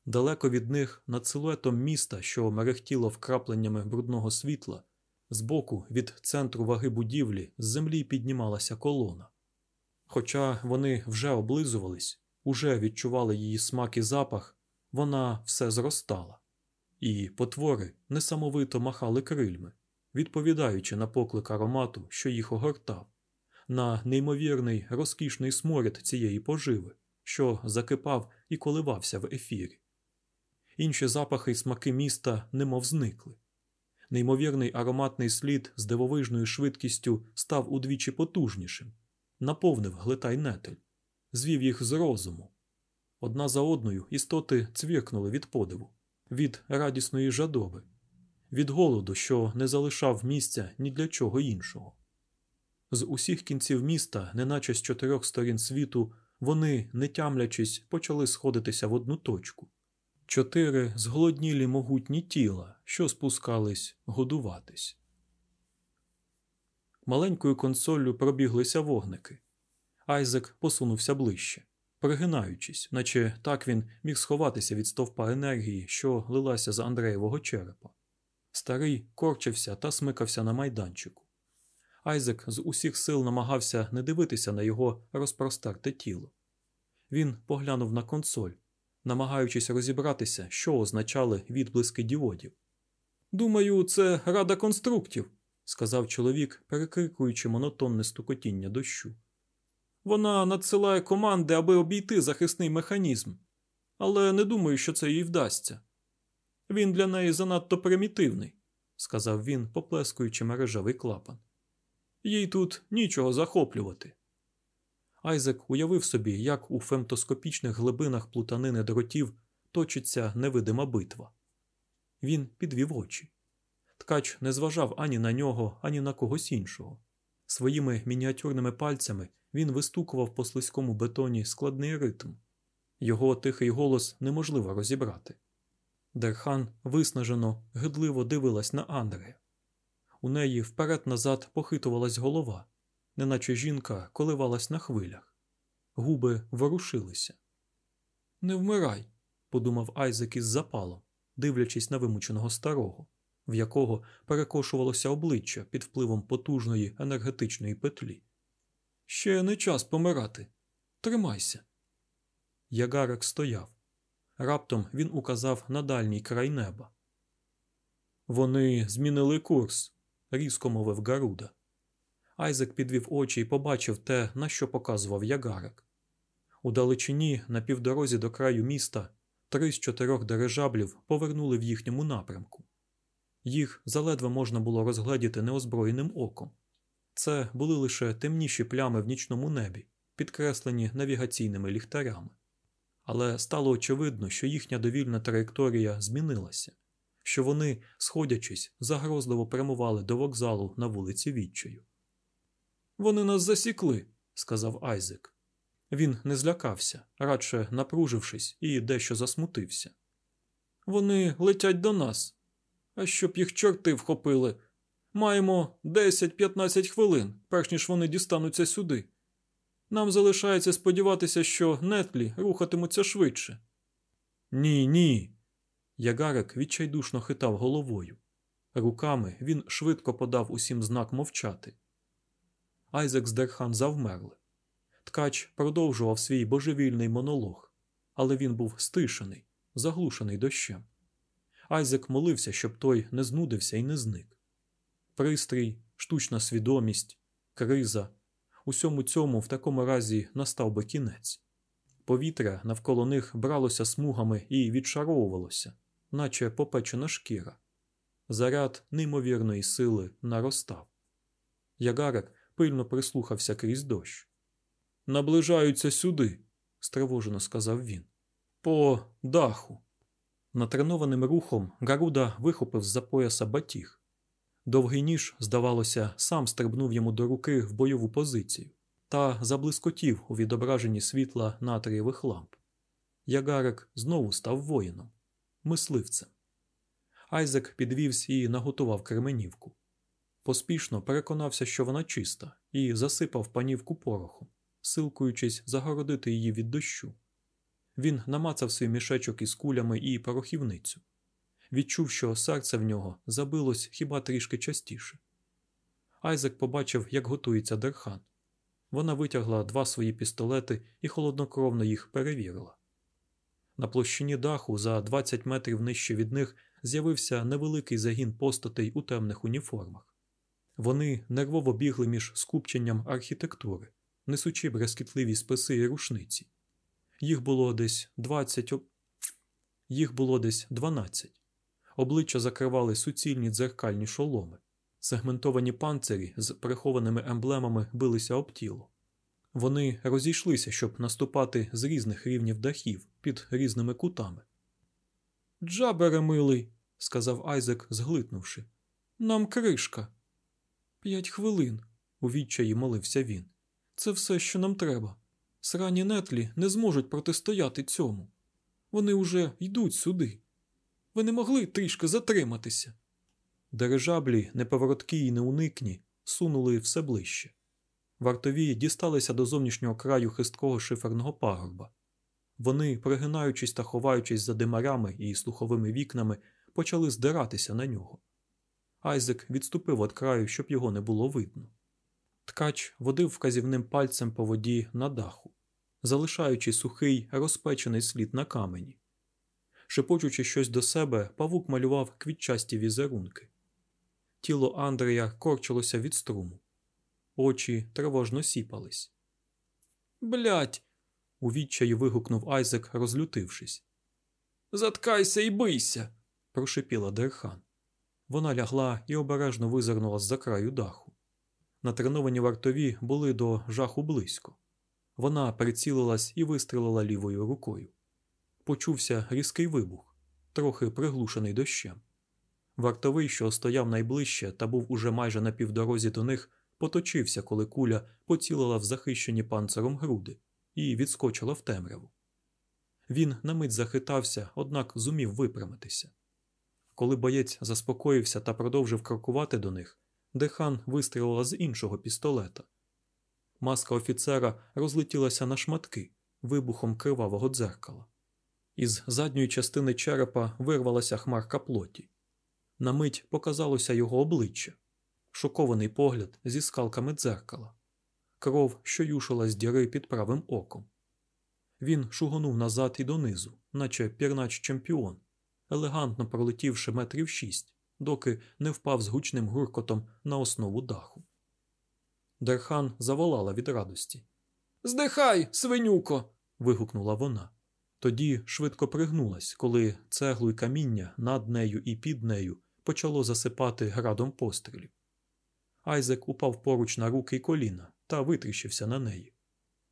Далеко від них, над силуетом міста, що мерехтіло вкрапленнями брудного світла, збоку від центру ваги будівлі з землі піднімалася колона. Хоча вони вже облизувались, уже відчували її смак і запах, вона все зростала, і потвори несамовито махали крильми, відповідаючи на поклик аромату, що їх огортав, на неймовірний розкішний сморід цієї поживи, що закипав і коливався в ефірі. Інші запахи й смаки міста немов зникли. Неймовірний ароматний слід з дивовижною швидкістю став удвічі потужнішим, наповнив глитай нетель, звів їх з розуму. Одна за одною істоти цвіркнули від подиву, від радісної жадоби, від голоду, що не залишав місця ні для чого іншого. З усіх кінців міста, неначе з чотирьох сторін світу, вони, не тямлячись, почали сходитися в одну точку чотири зголоднілі могутні тіла, що спускались годуватись. Маленькою консоллю пробіглися вогники. Айзек посунувся ближче, пригинаючись, наче так він міг сховатися від стовпа енергії, що лилася з Андреєвого черепа. Старий корчився та смикався на майданчику. Айзек з усіх сил намагався не дивитися на його розпростерте тіло. Він поглянув на консоль, намагаючись розібратися, що означали відблиски діодів. Думаю, це рада конструктів, сказав чоловік, перекрикуючи монотонне стукотіння дощу. Вона надсилає команди, аби обійти захисний механізм, але не думаю, що це їй вдасться. Він для неї занадто примітивний, сказав він, поплескуючи мережевий клапан. Їй тут нічого захоплювати. Айзек уявив собі, як у фемтоскопічних глибинах плутанини дротів точиться невидима битва. Він підвів очі. Ткач не зважав ані на нього, ані на когось іншого. Своїми мініатюрними пальцями він вистукував по слизькому бетоні складний ритм. Його тихий голос неможливо розібрати. Дерхан виснажено, гидливо дивилась на Андрея. У неї вперед-назад похитувалась голова, неначе жінка коливалась на хвилях. Губи ворушилися. Не вмирай, подумав Айзек із запалом, дивлячись на вимученого старого, в якого перекошувалося обличчя під впливом потужної енергетичної петлі. Ще не час помирати. Тримайся. Ягарик стояв. Раптом він указав на дальній край неба. Вони змінили курс, різко мовив Гаруда. Айзек підвів очі і побачив те, на що показував ягарик. У далечині, на півдорозі до краю міста, три з чотирьох дирижаблів повернули в їхньому напрямку. Їх заледве можна було розгледіти неозброєним оком. Це були лише темніші плями в нічному небі, підкреслені навігаційними ліхтарями. Але стало очевидно, що їхня довільна траєкторія змінилася, що вони, сходячись, загрозливо прямували до вокзалу на вулиці Відчаю. Вони нас засікли, сказав Айзек. Він не злякався, радше напружившись і дещо засмутився. Вони летять до нас. А щоб їх чорти вхопили. Маємо 10-15 хвилин, перш ніж вони дістануться сюди. Нам залишається сподіватися, що нетлі рухатимуться швидше. Ні, ні. Ягарек відчайдушно хитав головою. Руками він швидко подав усім знак мовчати. Айзек з Дерхан завмерли. Ткач продовжував свій божевільний монолог, але він був стишений, заглушений дощем. Айзек молився, щоб той не знудився і не зник. Пристрій, штучна свідомість, криза усьому цьому в такому разі настав би кінець. Повітря навколо них бралося смугами і відшаровувалося, наче попечена шкіра. Заряд неймовірної сили наростав. Ягарик пильно прислухався крізь дощ. Наближаються сюди, стривожено сказав він. По даху. Натренованим рухом Гаруда вихопив з-за пояса батіг. Довгий ніж, здавалося, сам стрибнув йому до руки в бойову позицію та заблискотів у відображенні світла натрієвих ламп. Ягарик знову став воїном, мисливцем. Айзек підвівся і наготував кременівку. Поспішно переконався, що вона чиста, і засипав панівку порохом, силкуючись загородити її від дощу. Він намацав свій мішечок із кулями і порохівницю. Відчув, що серце в нього забилось хіба трішки частіше. Айзек побачив, як готується Дерхан. Вона витягла два свої пістолети і холоднокровно їх перевірила. На площині даху, за 20 метрів нижче від них, з'явився невеликий загін постатей у темних уніформах. Вони нервово бігли між скупченням архітектури, несучи брескітливі списи і рушниці. Їх було десь 20... Їх було десь 12. Обличчя закривали суцільні дзеркальні шоломи. Сегментовані панцирі з прихованими емблемами билися об тіло. Вони розійшлися, щоб наступати з різних рівнів дахів під різними кутами. Джабере, милий, сказав Айзек, зглитнувши. Нам кришка. П'ять хвилин, у відчаї молився він. Це все, що нам треба. Срані нетлі не зможуть протистояти цьому. Вони уже йдуть сюди. Ви не могли трішки затриматися. Дирижаблі, неповороткі й неуникні, сунули все ближче. Вартові дісталися до зовнішнього краю хисткого шиферного пагорба. Вони, пригинаючись та ховаючись за димарями і слуховими вікнами, почали здиратися на нього. Айзек відступив від краю, щоб його не було видно. Ткач водив вказівним пальцем по воді на даху, залишаючи сухий, розпечений слід на камені. Шепочучи щось до себе, павук малював квітчасті візерунки. Тіло Андрія корчилося від струму, очі тривожно сіпались. Блять. у відчаї вигукнув Айзек, розлютившись. Заткайся і бийся. прошипіла Дерхан. Вона лягла і обережно визирнула з за краю даху. Натреновані вартові були до жаху близько. Вона прицілилась і вистрелила лівою рукою. Почувся різкий вибух, трохи приглушений дощем. Вартовий, що стояв найближче та був уже майже на півдорозі до них, поточився, коли куля поцілила в захищені панциром груди і відскочила в темряву. Він на мить захитався, однак зумів випрямитися. Коли боєць заспокоївся та продовжив крокувати до них, Дехан вистрілила з іншого пістолета. Маска офіцера розлетілася на шматки вибухом кривавого дзеркала. Із задньої частини черепа вирвалася хмарка плоті. На мить показалося його обличчя, шокований погляд зі скалками дзеркала, кров, що юшила з діри під правим оком. Він шугонув назад і донизу, наче пірнач чемпіон, елегантно пролетівши метрів шість, доки не впав з гучним гуркотом на основу даху. Дерхан заволала від радості. Здихай, свинюко. вигукнула вона. Тоді швидко пригнулась, коли цеглу й каміння над нею і під нею почало засипати градом пострілів. Айзек упав поруч на руки й коліна та витріщився на неї.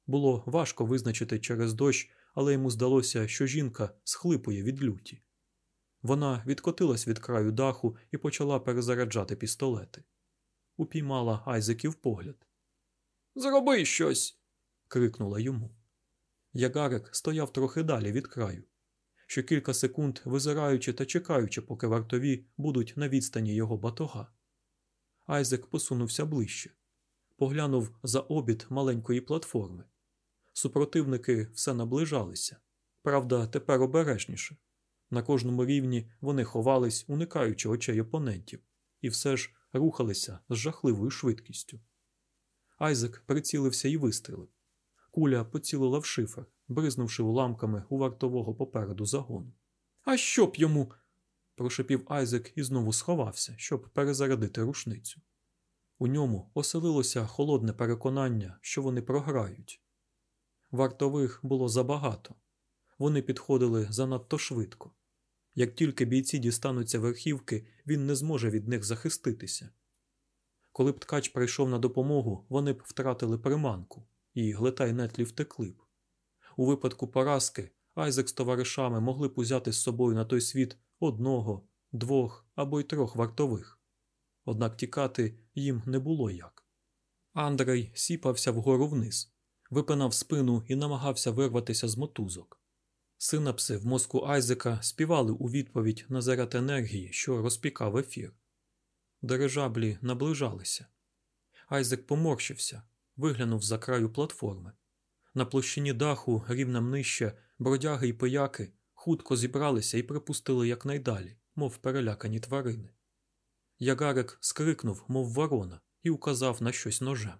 Було важко визначити через дощ, але йому здалося, що жінка схлипує від люті. Вона відкотилась від краю даху і почала перезаряджати пістолети. Упіймала Айзеків погляд. Зроби щось. крикнула йому. Ягарик стояв трохи далі від краю, що кілька секунд визираючи та чекаючи, поки вартові будуть на відстані його батога. Айзек посунувся ближче, поглянув за обід маленької платформи. Супротивники все наближалися, правда, тепер обережніше. На кожному рівні вони ховались, уникаючи очей опонентів, і все ж рухалися з жахливою швидкістю. Айзек прицілився і вистрелив. Куля поцілила в шифер, бризнувши уламками у вартового попереду загону. А що б йому? прошепів Айзек і знову сховався, щоб перезарядити рушницю. У ньому оселилося холодне переконання, що вони програють. Вартових було забагато, вони підходили занадто швидко. Як тільки бійці дістануться верхівки, він не зможе від них захиститися. Коли б ткач прийшов на допомогу, вони б втратили приманку, і глитай нетлі втекли б. У випадку поразки Айзек з товаришами могли б узяти з собою на той світ одного, двох або й трьох вартових. Однак тікати їм не було як. Андрей сіпався вгору вниз, випинав спину і намагався вирватися з мотузок. Синапси в мозку Айзека співали у відповідь на заряд енергії, що розпікав ефір. Дирижаблі наближалися. Айзек поморщився, виглянув за краю платформи. На площині даху, рівнем нижче, бродяги й пияки хутко зібралися і припустили якнайдалі, мов перелякані тварини. Ягарик скрикнув, мов ворона, і указав на щось ножем.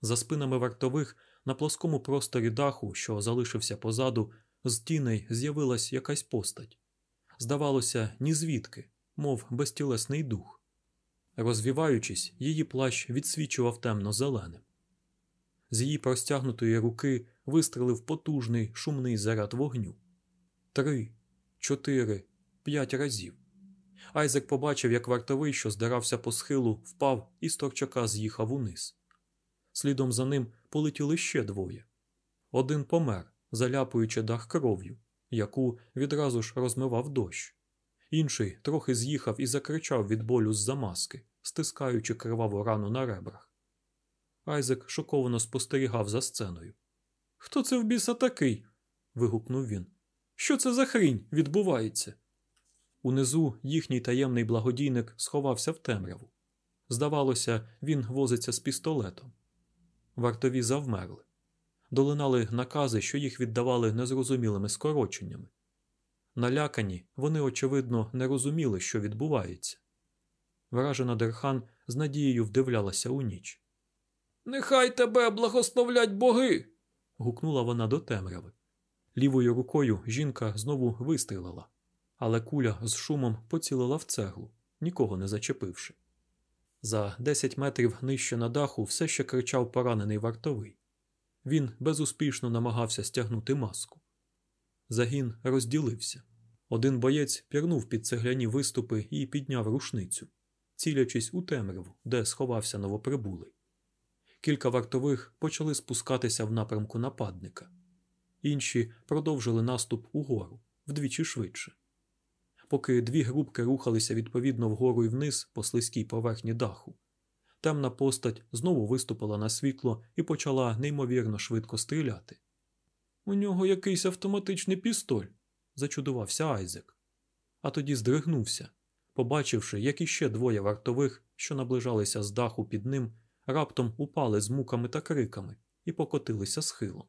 За спинами вартових на плоскому просторі даху, що залишився позаду, з тіней з'явилась якась постать. Здавалося, ні звідки, мов безтілесний дух. Розвіваючись, її плащ відсвічував темно-зеленим. З її простягнутої руки вистрелив потужний шумний заряд вогню. Три, чотири, п'ять разів. Айзек побачив, як вартовий, що здирався по схилу, впав і з торчака з'їхав униз. Слідом за ним полетіли ще двоє. Один помер, заляпуючи дах кров'ю, яку відразу ж розмивав дощ. Інший трохи з'їхав і закричав від болю з за маски, стискаючи криваву рану на ребрах. Айзек шоковано спостерігав за сценою. Хто це в біса такий? вигукнув він. Що це за хрінь відбувається? Унизу їхній таємний благодійник сховався в темряву. Здавалося, він возиться з пістолетом. Вартові завмерли. Долинали накази, що їх віддавали незрозумілими скороченнями. Налякані, вони, очевидно, не розуміли, що відбувається. Вражена Дерхан з надією вдивлялася у ніч. Нехай тебе благословлять боги. гукнула вона до темряви. Лівою рукою жінка знову вистрілила, але куля з шумом поцілила в цеглу, нікого не зачепивши. За десять метрів нижче на даху все ще кричав поранений вартовий. Він безуспішно намагався стягнути маску. Загін розділився. Один боєць пірнув під цегляні виступи і підняв рушницю, цілячись у темряву, де сховався новоприбулий. Кілька вартових почали спускатися в напрямку нападника, інші продовжили наступ угору вдвічі швидше. Поки дві групки рухалися відповідно вгору і вниз по слизькій поверхні даху, темна постать знову виступила на світло і почала неймовірно швидко стріляти. У нього якийсь автоматичний пістоль, зачудувався Айзек, а тоді здригнувся, побачивши, як іще двоє вартових, що наближалися з даху під ним, раптом упали з муками та криками і покотилися схилом.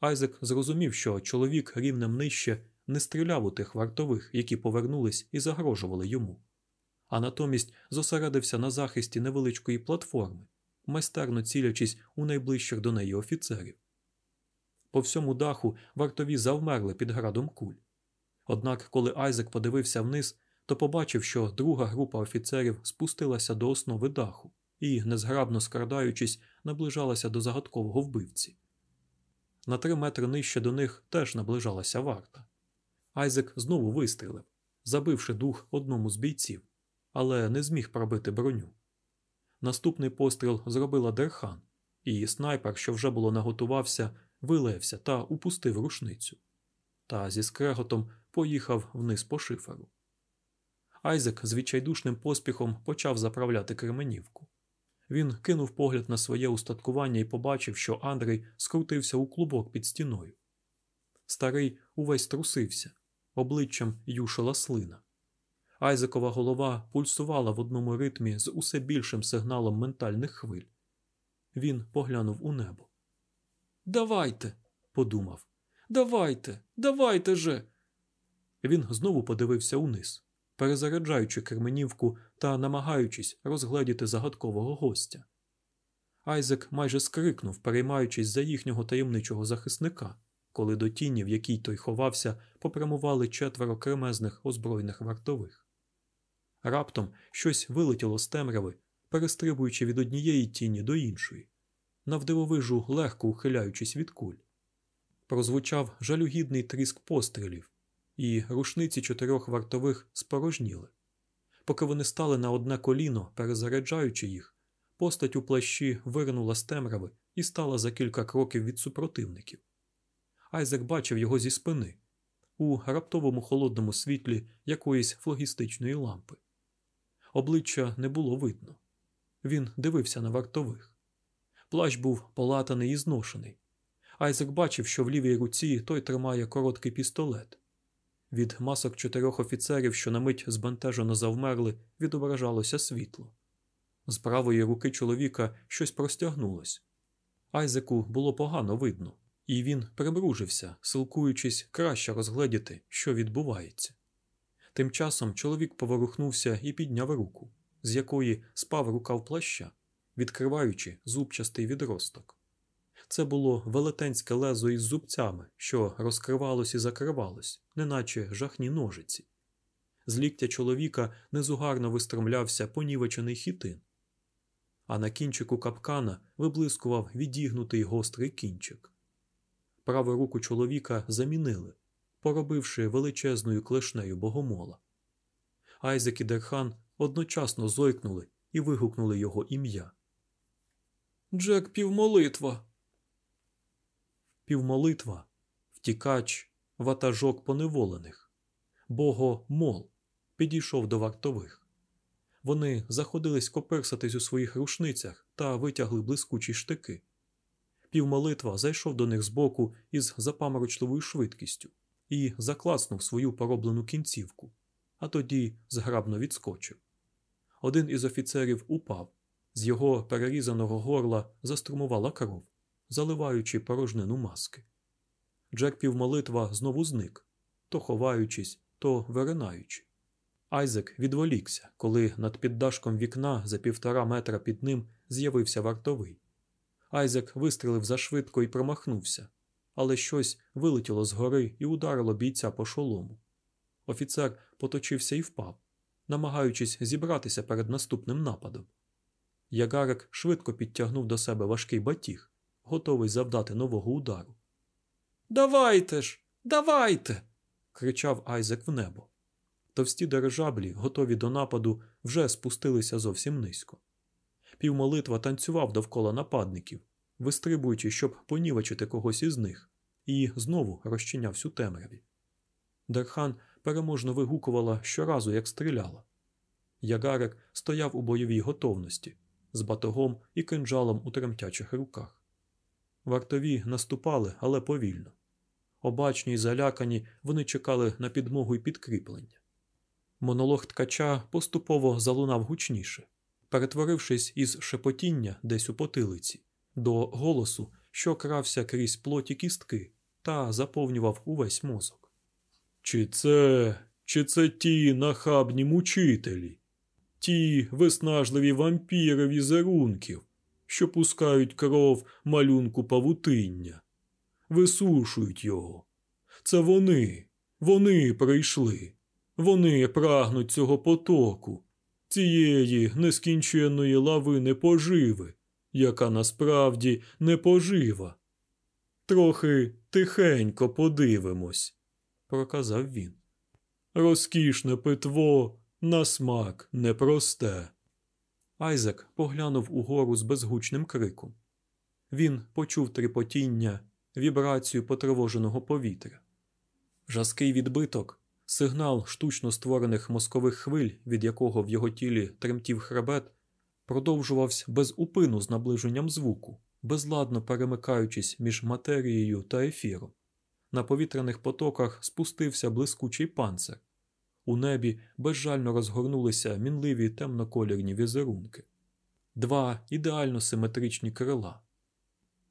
Айзек зрозумів, що чоловік рівнем нижче не стріляв у тих вартових, які повернулись і загрожували йому, а натомість зосередився на захисті невеличкої платформи, майстерно цілячись у найближчих до неї офіцерів. По всьому даху вартові завмерли під градом куль. Однак, коли Айзек подивився вниз, то побачив, що друга група офіцерів спустилася до основи даху і, незграбно скрадаючись, наближалася до загадкового вбивці. На три метри нижче до них теж наближалася варта. Айзек знову вистрілив, забивши дух одному з бійців, але не зміг пробити броню. Наступний постріл зробила Дерхан, і снайпер, що вже було наготувався, вилаявся та упустив рушницю. Та зі скреготом поїхав вниз по шиферу. Айзек з відчайдушним поспіхом почав заправляти кременівку. Він кинув погляд на своє устаткування і побачив, що Андрій скрутився у клубок під стіною. Старий увесь трусився, обличчям юшила слина. Айзекова голова пульсувала в одному ритмі з усе більшим сигналом ментальних хвиль. Він поглянув у небо. Давайте, подумав. Давайте, давайте же. Він знову подивився униз, перезаряджаючи керменівку та намагаючись розгледіти загадкового гостя. Айзек майже скрикнув, переймаючись за їхнього таємничого захисника, коли до тіні, в якій той ховався, попрямували четверо кремезних озброєних вартових. Раптом щось вилетіло з темряви, перестрибуючи від однієї тіні до іншої, навдивовижу легко ухиляючись від куль. Прозвучав жалюгідний тріск пострілів, і рушниці чотирьох вартових спорожніли. Поки вони стали на одне коліно, перезаряджаючи їх, постать у плащі вирнула з темряви і стала за кілька кроків від супротивників. Айзек бачив його зі спини у раптовому холодному світлі якоїсь флогістичної лампи. Обличчя не було видно. Він дивився на вартових. Плащ був полатаний і зношений. Айзек бачив, що в лівій руці той тримає короткий пістолет. Від масок чотирьох офіцерів, що на мить збентежено завмерли, відображалося світло. З правої руки чоловіка щось простягнулось. Айзеку було погано видно, і він примружився, силкуючись краще розгледіти, що відбувається. Тим часом чоловік поворухнувся і підняв руку, з якої спав рукав плаща, відкриваючи зубчастий відросток. Це було велетенське лезо із зубцями, що розкривалось і закривалось, неначе жахні ножиці. З ліктя чоловіка незугарно вистромлявся понівечений хітин, а на кінчику капкана виблискував відігнутий гострий кінчик. Праву руку чоловіка замінили, поробивши величезною клешнею богомола. Айзек і Дерхан одночасно зойкнули і вигукнули його ім'я. Джек півмолитва. Півмолитва, втікач, ватажок поневолених. Богомол підійшов до вартових. Вони заходились копирсатись у своїх рушницях та витягли блискучі штики. Півмолитва зайшов до них збоку із запаморочливою швидкістю і заклацнув свою пороблену кінцівку, а тоді зграбно відскочив. Один із офіцерів упав, з його перерізаного горла заструмувала кров, заливаючи порожнину маски. Джек півмолитва знову зник, то ховаючись, то виринаючи. Айзек відволікся, коли над піддашком вікна за півтора метра під ним з'явився вартовий. Айзек вистрілив зашвидко і промахнувся, але щось вилетіло згори і ударило бійця по шолому. Офіцер поточився і впав, намагаючись зібратися перед наступним нападом. Ягарик швидко підтягнув до себе важкий батіг, готовий завдати нового удару. Давайте ж, давайте. кричав Айзек в небо. Товсті дирижаблі, готові до нападу, вже спустилися зовсім низько. Півмолитва танцював довкола нападників, вистрибуючи, щоб понівечити когось із них, і знову розчинявся у темряві. Дерхан переможно вигукувала щоразу, як стріляла. Ягарик стояв у бойовій готовності з батогом і кинджалом у тремтячих руках. Вартові наступали, але повільно. Обачні й залякані, вони чекали на підмогу й підкріплення. Монолог ткача поступово залунав гучніше, перетворившись із шепотіння десь у потилиці до голосу, що крався крізь плоті кістки та заповнював увесь мозок. Чи це, чи це ті нахабні мучителі, ті виснажливі вампіри візерунків, що пускають кров малюнку павутиння, висушують його. Це вони, вони прийшли, вони прагнуть цього потоку, цієї нескінченної лавини поживи, яка насправді не пожива. Трохи тихенько подивимось, проказав він. Розкішне питво на смак непросте. Айзек поглянув угору з безгучним криком. Він почув тріпотіння, вібрацію потривоженого повітря. Жазкий відбиток, сигнал штучно створених мозкових хвиль, від якого в його тілі тремтів хребет, продовжувався без упину з наближенням звуку, безладно перемикаючись між матерією та ефіром. На повітряних потоках спустився блискучий панцир. У небі безжально розгорнулися мінливі темноколірні візерунки, два ідеально симетричні крила.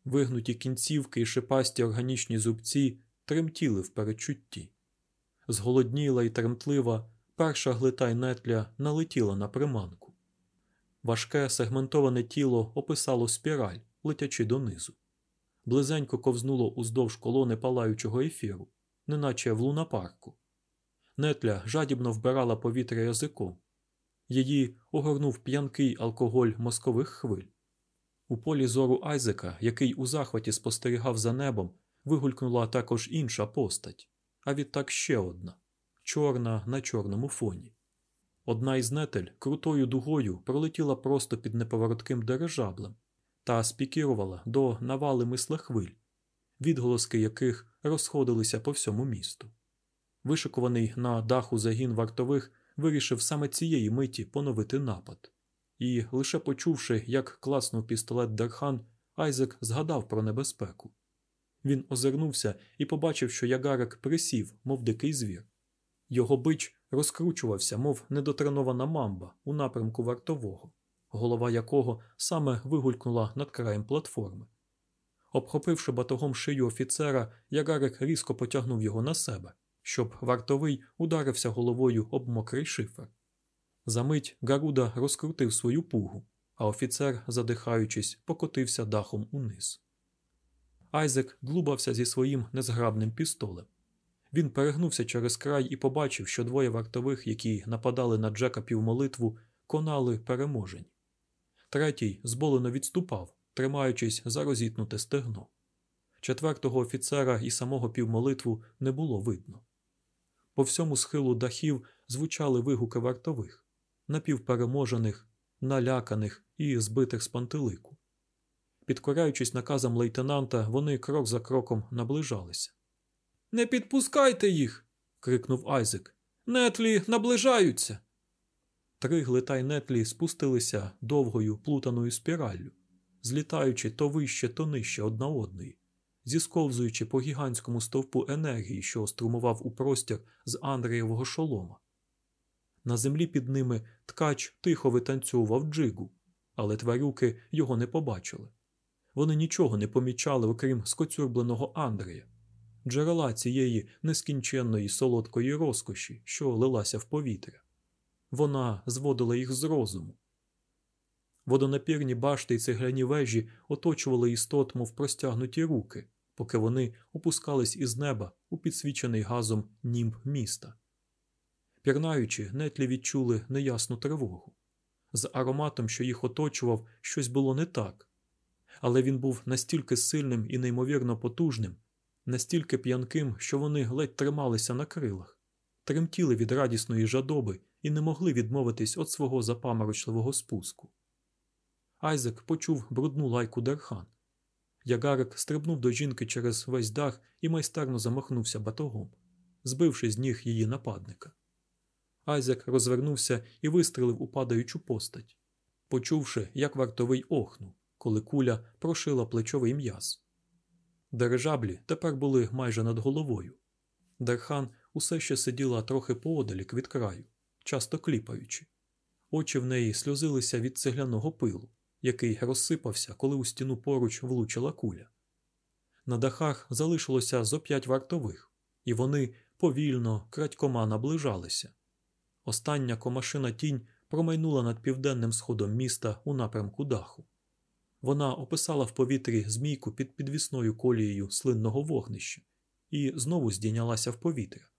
Вигнуті кінцівки і шипасті органічні зубці тремтіли в передчутті. Зголодніла і тремтлива, перша глитай нетля налетіла на приманку. Важке сегментоване тіло описало спіраль, летячи донизу. Близенько ковзнуло уздовж колони палаючого ефіру, неначе в лунапарку. Нетля жадібно вбирала повітря язиком. Її огорнув п'янкий алкоголь мозкових хвиль. У полі зору Айзека, який у захваті спостерігав за небом, вигулькнула також інша постать, а відтак ще одна чорна на чорному фоні. Одна із нетель крутою дугою пролетіла просто під неповоротким дирижаблем та спікірувала до навали мислехвиль, відголоски яких розходилися по всьому місту. Вишикуваний на даху загін вартових вирішив саме цієї миті поновити напад. І, лише почувши, як класнув пістолет Дархан, Айзек згадав про небезпеку. Він озирнувся і побачив, що ягарик присів, мов дикий звір. Його бич розкручувався, мов недотренована мамба у напрямку вартового, голова якого саме вигулькнула над краєм платформи. Обхопивши батогом шию офіцера, ягарик різко потягнув його на себе, щоб вартовий ударився головою об мокрий шифер. Замить Гаруда розкрутив свою пугу, а офіцер, задихаючись, покотився дахом униз. Айзек длубався зі своїм незграбним пістолем. Він перегнувся через край і побачив, що двоє вартових, які нападали на Джека півмолитву, конали переможень. Третій зболено відступав, тримаючись за розітнуте стегно. Четвертого офіцера і самого півмолитву не було видно. По всьому схилу дахів звучали вигуки вартових, напівпереможених, наляканих і збитих з пантелику. Підкоряючись наказам лейтенанта, вони крок за кроком наближалися. Не підпускайте їх. крикнув Айзек. Нетлі наближаються. Три глитай нетлі спустилися довгою плутаною спіраллю, злітаючи то вище, то нижче одна одної, зісковзуючи по гігантському стовпу енергії, що струмував у простір з Андрієвого шолома. На землі під ними ткач тихо витанцював джигу, але тварюки його не побачили. Вони нічого не помічали, окрім скоцюрбленого Андрія, джерела цієї нескінченної солодкої розкоші, що лилася в повітря. Вона зводила їх з розуму. Водонапірні башти й цегляні вежі оточували істот, мов простягнуті руки, поки вони опускались із неба у підсвічений газом німб міста. Пірнаючи, нетлі відчули неясну тривогу. З ароматом, що їх оточував, щось було не так, але він був настільки сильним і неймовірно потужним, настільки п'янким, що вони ледь трималися на крилах, тремтіли від радісної жадоби і не могли відмовитись від свого запаморочливого спуску. Айзек почув брудну лайку Дерхан. Ягарик стрибнув до жінки через весь дах і майстерно замахнувся батогом, збивши з ніг її нападника. Айзек розвернувся і вистрелив у падаючу постать, почувши, як вартовий охнув, коли куля прошила плечовий м'яз. Дирижаблі тепер були майже над головою. Дерхан усе ще сиділа трохи поодалік від краю, часто кліпаючи. Очі в неї сльозилися від цегляного пилу, який розсипався, коли у стіну поруч влучила куля. На дахах залишилося зо п'ять вартових, і вони повільно, крадькома наближалися. Остання комашина тінь промайнула над південним сходом міста у напрямку даху. Вона описала в повітрі змійку під підвісною колією слинного вогнища і знову здійнялася в повітря,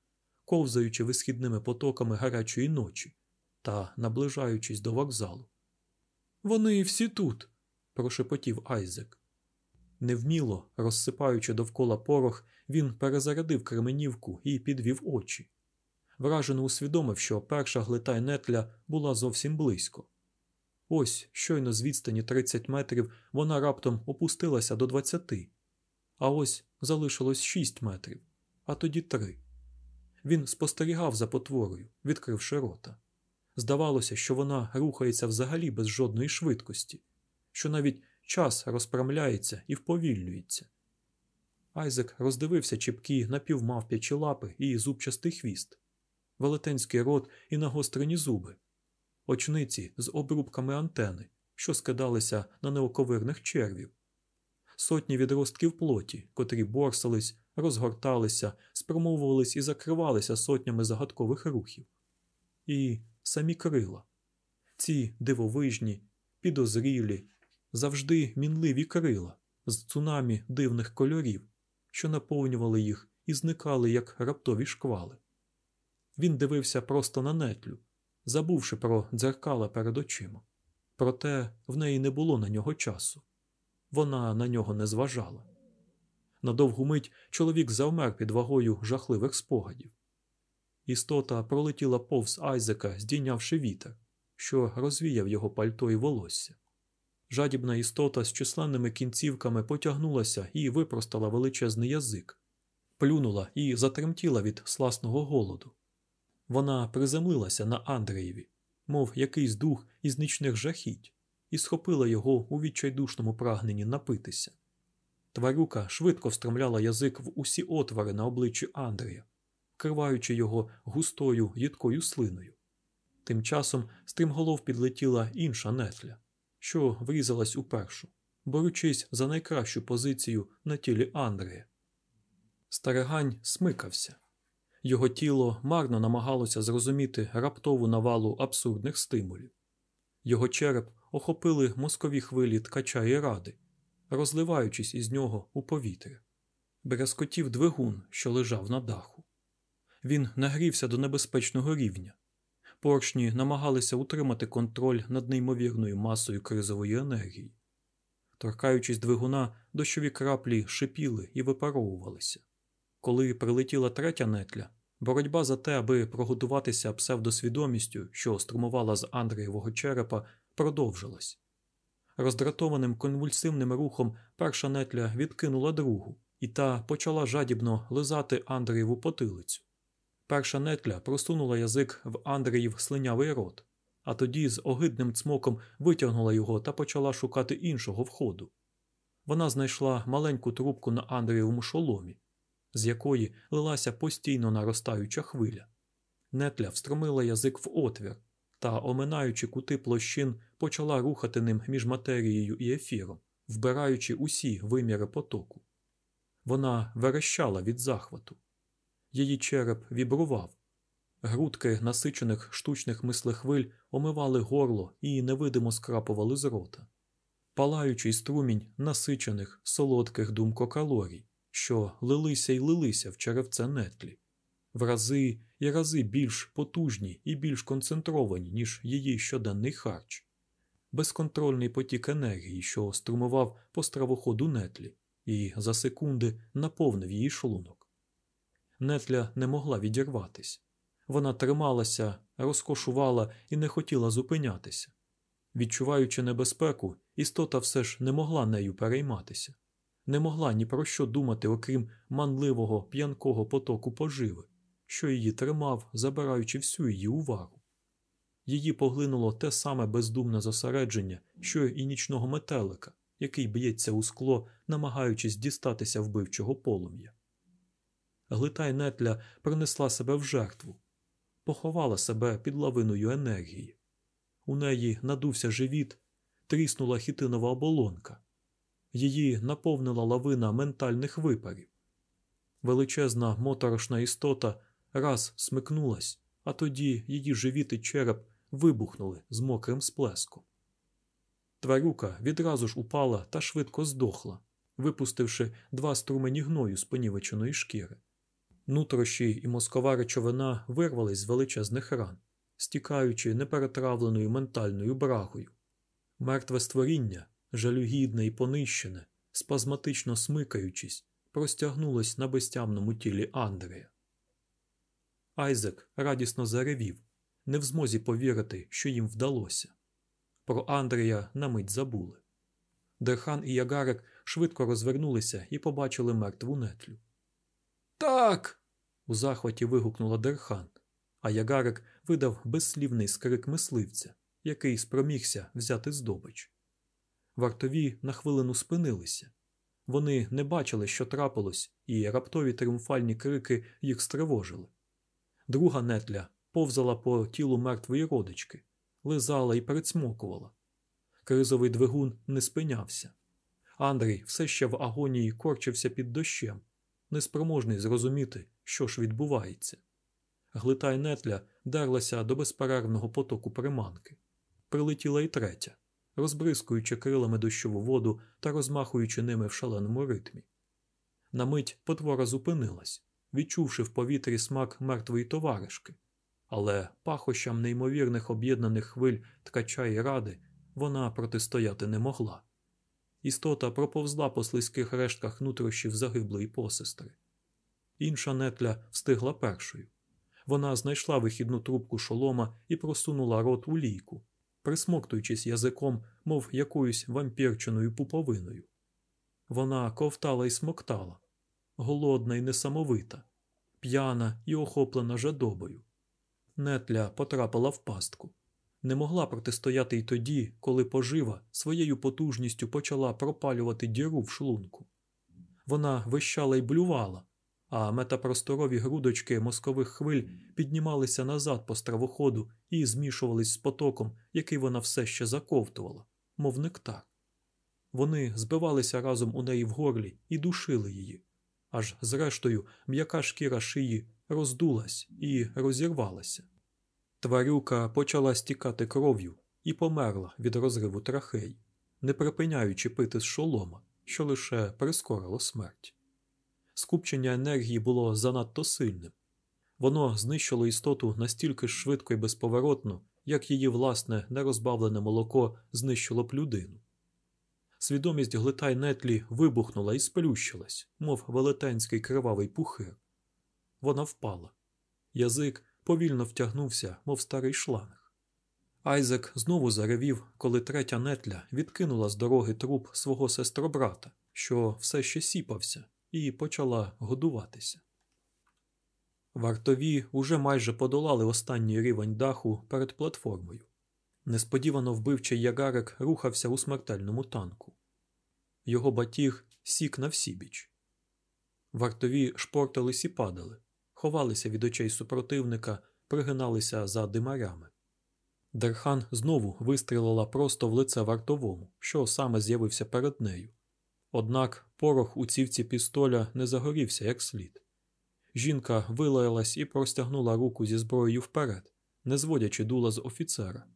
ковзаючи висхідними потоками гарячої ночі та наближаючись до вокзалу. Вони всі тут, прошепотів Айзек. Невміло, розсипаючи довкола порох, він перезарядив кременівку і підвів очі. Вражено усвідомив, що перша глитай нетля була зовсім близько. Ось, щойно з відстані 30 метрів вона раптом опустилася до 20, а ось залишилось 6 метрів, а тоді 3. Він спостерігав за потворою, відкривши рота. Здавалося, що вона рухається взагалі без жодної швидкості, що навіть час розпрямляється і вповільнюється. Айзек роздивився чіпкі напівмавп'ячі лапи і зубчастий хвіст, велетенський рот і нагострені зуби, очниці з обрубками антени, що скидалися на неоковирних червів, сотні відростків плоті, котрі борсались, розгорталися, спромовувались і закривалися сотнями загадкових рухів, і самі крила, ці дивовижні, підозрілі, завжди мінливі крила з цунамі дивних кольорів, що наповнювали їх і зникали, як раптові шквали. Він дивився просто на нетлю, забувши про дзеркала перед очима. Проте в неї не було на нього часу. Вона на нього не зважала. На довгу мить чоловік завмер під вагою жахливих спогадів. Істота пролетіла повз Айзека, здійнявши вітер, що розвіяв його пальто і волосся. Жадібна істота з численними кінцівками потягнулася і випростала величезний язик, плюнула і затремтіла від сласного голоду. Вона приземлилася на Андреєві, мов якийсь дух із нічних жахіть, і схопила його у відчайдушному прагненні напитися. Тварюка швидко встромляла язик в усі отвори на обличчі Андрея, криваючи його густою їдкою слиною. Тим часом стрімголов підлетіла інша нетля, що врізалась у першу, борючись за найкращу позицію на тілі Андрея. Старегань смикався. Його тіло марно намагалося зрозуміти раптову навалу абсурдних стимулів. Його череп охопили мозкові хвилі ткача і ради, розливаючись із нього у повітря. Берескотів двигун, що лежав на даху. Він нагрівся до небезпечного рівня. Поршні намагалися утримати контроль над неймовірною масою кризової енергії. Торкаючись двигуна, дощові краплі шипіли і випаровувалися. Коли прилетіла третя нетля, боротьба за те, аби прогодуватися псевдосвідомістю, що струмувала з Андреєвого черепа, продовжилась. Роздратованим конвульсивним рухом перша нетля відкинула другу, і та почала жадібно лизати Андреєву потилицю. Перша нетля просунула язик в Андреїв слинявий рот, а тоді з огидним цмоком витягнула його та почала шукати іншого входу. Вона знайшла маленьку трубку на Андреєвому шоломі, з якої лилася постійно наростаюча хвиля. Нетля встромила язик в отвір та, оминаючи кути площин, почала рухати ним між матерією і ефіром, вбираючи усі виміри потоку. Вона верещала від захвату. Її череп вібрував. Грудки насичених штучних мислехвиль омивали горло і невидимо скрапували з рота. Палаючий струмінь насичених солодких думкокалорій, що лилися й лилися в черевце нетлі, в рази і рази більш потужні і більш концентровані, ніж її щоденний харч, безконтрольний потік енергії, що струмував по стравоходу нетлі, і за секунди наповнив її шлунок. Нетля не могла відірватися. Вона трималася, розкошувала і не хотіла зупинятися. Відчуваючи небезпеку, істота все ж не могла нею перейматися, не могла ні про що думати, окрім манливого п'янкого потоку поживи, що її тримав, забираючи всю її увагу. Її поглинуло те саме бездумне зосередження, що і нічного метелика, який б'ється у скло, намагаючись дістатися вбивчого полум'я. Глитай нетля принесла себе в жертву, поховала себе під лавиною енергії. У неї надувся живіт, тріснула хітинова оболонка. Її наповнила лавина ментальних випарів. Величезна моторошна істота раз смикнулась, а тоді її живіт і череп вибухнули з мокрим сплеском. Тварюка відразу ж упала та швидко здохла, випустивши два струмені гною з понівеченої шкіри. Нутрощі і мозкова речовина вирвались з величезних ран, стікаючи неперетравленою ментальною брагою. Мертве створіння, жалюгідне і понищене, спазматично смикаючись, простягнулось на безтямному тілі Андрея. Айзек радісно заревів, не в змозі повірити, що їм вдалося. Про Андрея на мить забули. Дерхан і Ягарик швидко розвернулися і побачили мертву нетлю. Так. у захваті вигукнула Дерхан, а Ягарик видав безслівний скрик мисливця, який спромігся взяти здобич. Вартові на хвилину спинилися. Вони не бачили, що трапилось, і раптові тріумфальні крики їх стривожили. Друга нетля повзала по тілу мертвої родички, лизала і перецмокувала. Кризовий двигун не спинявся. Андрій все ще в агонії корчився під дощем, неспроможний зрозуміти, що ж відбувається. Глитай нетля дерлася до безперервного потоку приманки. Прилетіла й третя, розбризкуючи крилами дощову воду та розмахуючи ними в шаленому ритмі. На мить потвора зупинилась, відчувши в повітрі смак мертвої товаришки, але пахощам неймовірних об'єднаних хвиль ткача і ради вона протистояти не могла. Істота проповзла по слизьких рештках нутрощів загиблої посестри. Інша нетля встигла першою. Вона знайшла вихідну трубку шолома і просунула рот у лійку, присмоктуючись язиком, мов якоюсь вампірчиною пуповиною. Вона ковтала і смоктала, голодна і несамовита, п'яна і охоплена жадобою. Нетля потрапила в пастку. Не могла протистояти й тоді, коли пожива своєю потужністю почала пропалювати діру в шлунку. Вона вищала й блювала, а метапросторові грудочки мозкових хвиль піднімалися назад по стравоходу і змішувались з потоком, який вона все ще заковтувала, мов нектар. Вони збивалися разом у неї в горлі і душили її, аж зрештою м'яка шкіра шиї роздулась і розірвалася. Тварюка почала стікати кров'ю і померла від розриву трахей, не припиняючи пити з шолома, що лише прискорило смерть. Скупчення енергії було занадто сильним. Воно знищило істоту настільки швидко і безповоротно, як її власне нерозбавлене молоко знищило б людину. Свідомість глитай нетлі вибухнула і сплющилась, мов велетенський кривавий пухир. Вона впала. Язик повільно втягнувся, мов старий шланг. Айзек знову заревів, коли третя нетля відкинула з дороги труп свого сестробрата, що все ще сіпався, і почала годуватися. Вартові уже майже подолали останній рівень даху перед платформою. Несподівано вбивчий Ягарик рухався у смертельному танку. Його батіг сік на всібіч. Вартові шпортались і падали, ховалися від очей супротивника, пригиналися за димарями. Дерхан знову вистрілила просто в лице вартовому, що саме з'явився перед нею. Однак порох у цівці пістоля не загорівся як слід. Жінка вилаялась і простягнула руку зі зброєю вперед, не зводячи дула з офіцера.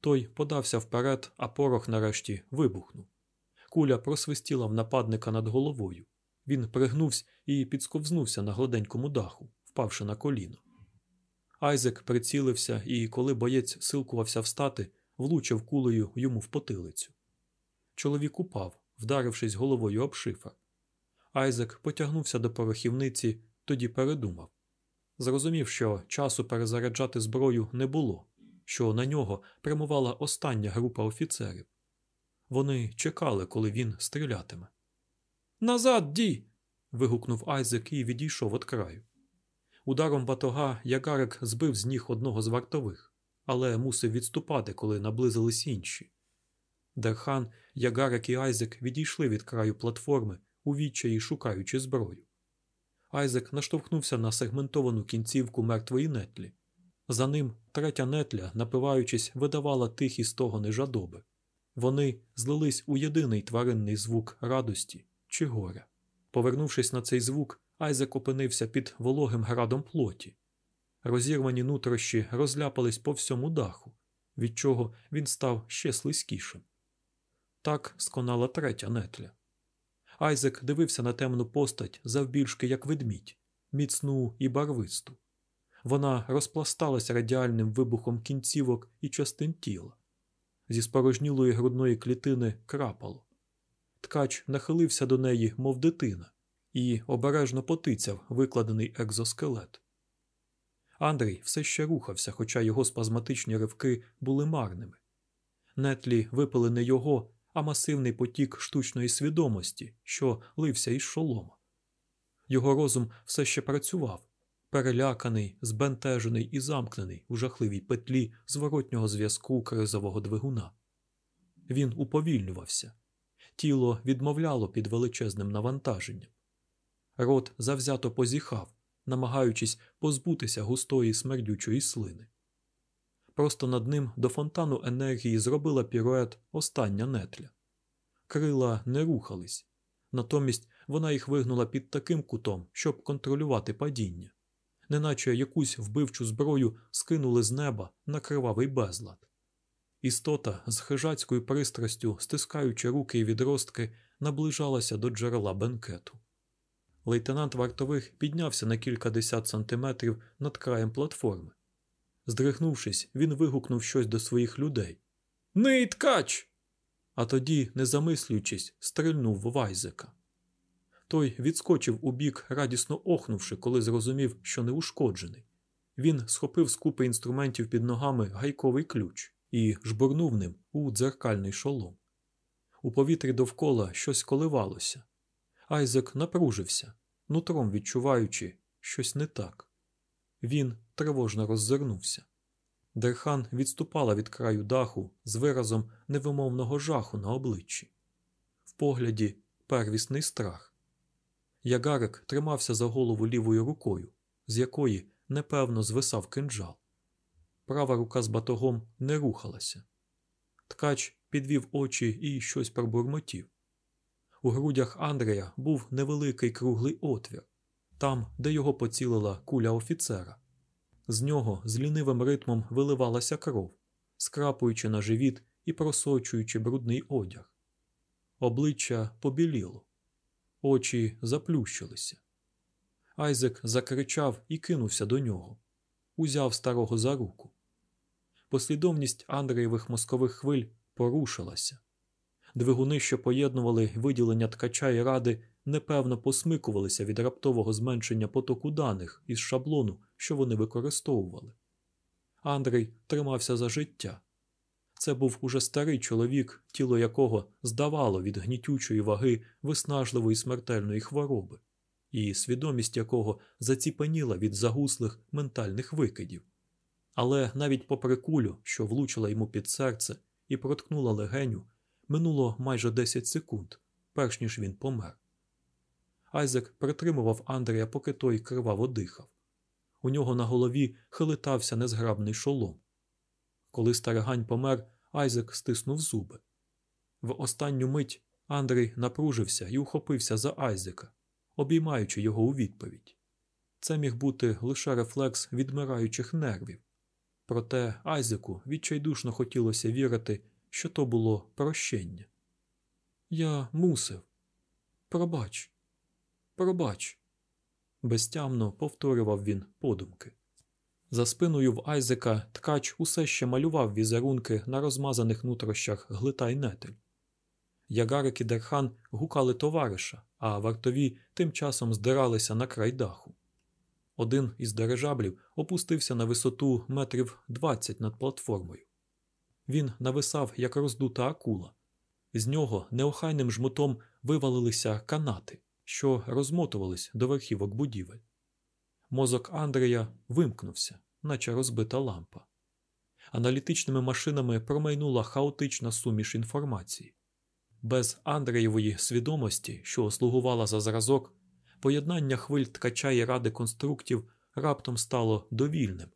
Той подався вперед, а порох нарешті вибухнув. Куля просвистіла в нападника над головою. Він пригнувся і підсковзнувся на гладенькому даху, впавши на коліно. Айзек прицілився і, коли боєць силкувався встати, влучив кулею йому в потилицю. Чоловік упав, вдарившись головою об шифер. Айзек потягнувся до порохівниці, тоді передумав. Зрозумів, що часу перезаряджати зброю не було, що на нього прямувала остання група офіцерів. Вони чекали, коли він стрілятиме. Назад, Ді. вигукнув Айзек і відійшов від краю. Ударом батога Ягарик збив з ніг одного з вартових, але мусив відступати, коли наблизились інші. Дерхан, Ягарик і Айзек відійшли від краю платформи, у відчаї шукаючи зброю. Айзек наштовхнувся на сегментовану кінцівку мертвої нетлі. За ним третя нетля, напиваючись, видавала тихі стогони жадоби. Вони злились у єдиний тваринний звук радості чи горя. Повернувшись на цей звук, Айзек опинився під вологим градом плоті. Розірвані нутрощі розляпались по всьому даху, від чого він став ще слизькішим. Так сконала третя нетля. Айзек дивився на темну постать завбільшки, як ведмідь, міцну і барвисту. Вона розпласталася радіальним вибухом кінцівок і частин тіла. Зі спорожнілої грудної клітини крапало. Ткач нахилився до неї, мов дитина, і обережно потицяв викладений екзоскелет. Андрій все ще рухався, хоча його спазматичні ривки були марними. Нетлі випили не його, а масивний потік штучної свідомості, що лився із шолома. Його розум все ще працював, переляканий, збентежений і замкнений у жахливій петлі зворотнього зв'язку кризового двигуна. Він уповільнювався, тіло відмовляло під величезним навантаженням. Рот завзято позіхав, намагаючись позбутися густої смердючої слини. Просто над ним до фонтану енергії зробила пірует остання нетля. Крила не рухались, натомість вона їх вигнула під таким кутом, щоб контролювати падіння, неначе якусь вбивчу зброю скинули з неба на кривавий безлад. Істота з хижацькою пристрастю, стискаючи руки і відростки, наближалася до джерела бенкету. Лейтенант вартових піднявся на кількадесят сантиметрів над краєм платформи. Здригнувшись, він вигукнув щось до своїх людей. Ний ткач! А тоді, не замислюючись, стрельнув в Вайзека. Той відскочив у бік, радісно охнувши, коли зрозумів, що не ушкоджений. Він схопив з купи інструментів під ногами гайковий ключ і жбурнув ним у дзеркальний шолом. У повітрі довкола щось коливалося. Айзек напружився, нутром відчуваючи щось не так. Він тривожно роззирнувся. Дерхан відступала від краю даху з виразом невимовного жаху на обличчі. В погляді первісний страх. Ягарек тримався за голову лівою рукою, з якої непевно звисав кинджал. Права рука з батогом не рухалася. Ткач підвів очі і щось пробурмотів. У грудях Андрея був невеликий круглий отвір, там, де його поцілила куля офіцера. З нього з лінивим ритмом виливалася кров, скрапуючи на живіт і просочуючи брудний одяг. Обличчя побіліло, очі заплющилися. Айзек закричав і кинувся до нього, узяв старого за руку. Послідовність Андреєвих мозкових хвиль порушилася. Двигуни, що поєднували виділення ткача і ради, непевно посмикувалися від раптового зменшення потоку даних із шаблону, що вони використовували. Андрій тримався за життя. Це був уже старий чоловік, тіло якого здавало від гнітючої ваги виснажливої смертельної хвороби, і свідомість якого заціпаніла від загуслих ментальних викидів. Але навіть попри кулю, що влучила йому під серце і проткнула легеню, минуло майже 10 секунд, перш ніж він помер. Айзек притримував Андрія, поки той криваво дихав. У нього на голові хилитався незграбний шолом. Коли старигань помер, Айзек стиснув зуби. В останню мить Андрій напружився і ухопився за Айзека, обіймаючи його у відповідь. Це міг бути лише рефлекс відмираючих нервів. Проте Айзеку відчайдушно хотілося вірити, що то було прощення. Я мусив. Пробач, пробач, безтямно повторював він подумки. За спиною в Айзека ткач усе ще малював візерунки на розмазаних нутрощах глитай-нетель. Ягарек і Дерхан гукали товариша, а вартові тим часом здиралися на край даху. Один із дирижаблів опустився на висоту метрів двадцять над платформою. Він нависав, як роздута акула. З нього неохайним жмутом вивалилися канати, що розмотувались до верхівок будівель. Мозок Андрея вимкнувся, наче розбита лампа. Аналітичними машинами промайнула хаотична суміш інформації. Без Андреєвої свідомості, що слугувала за зразок, поєднання хвиль ткача і ради конструктів раптом стало довільним.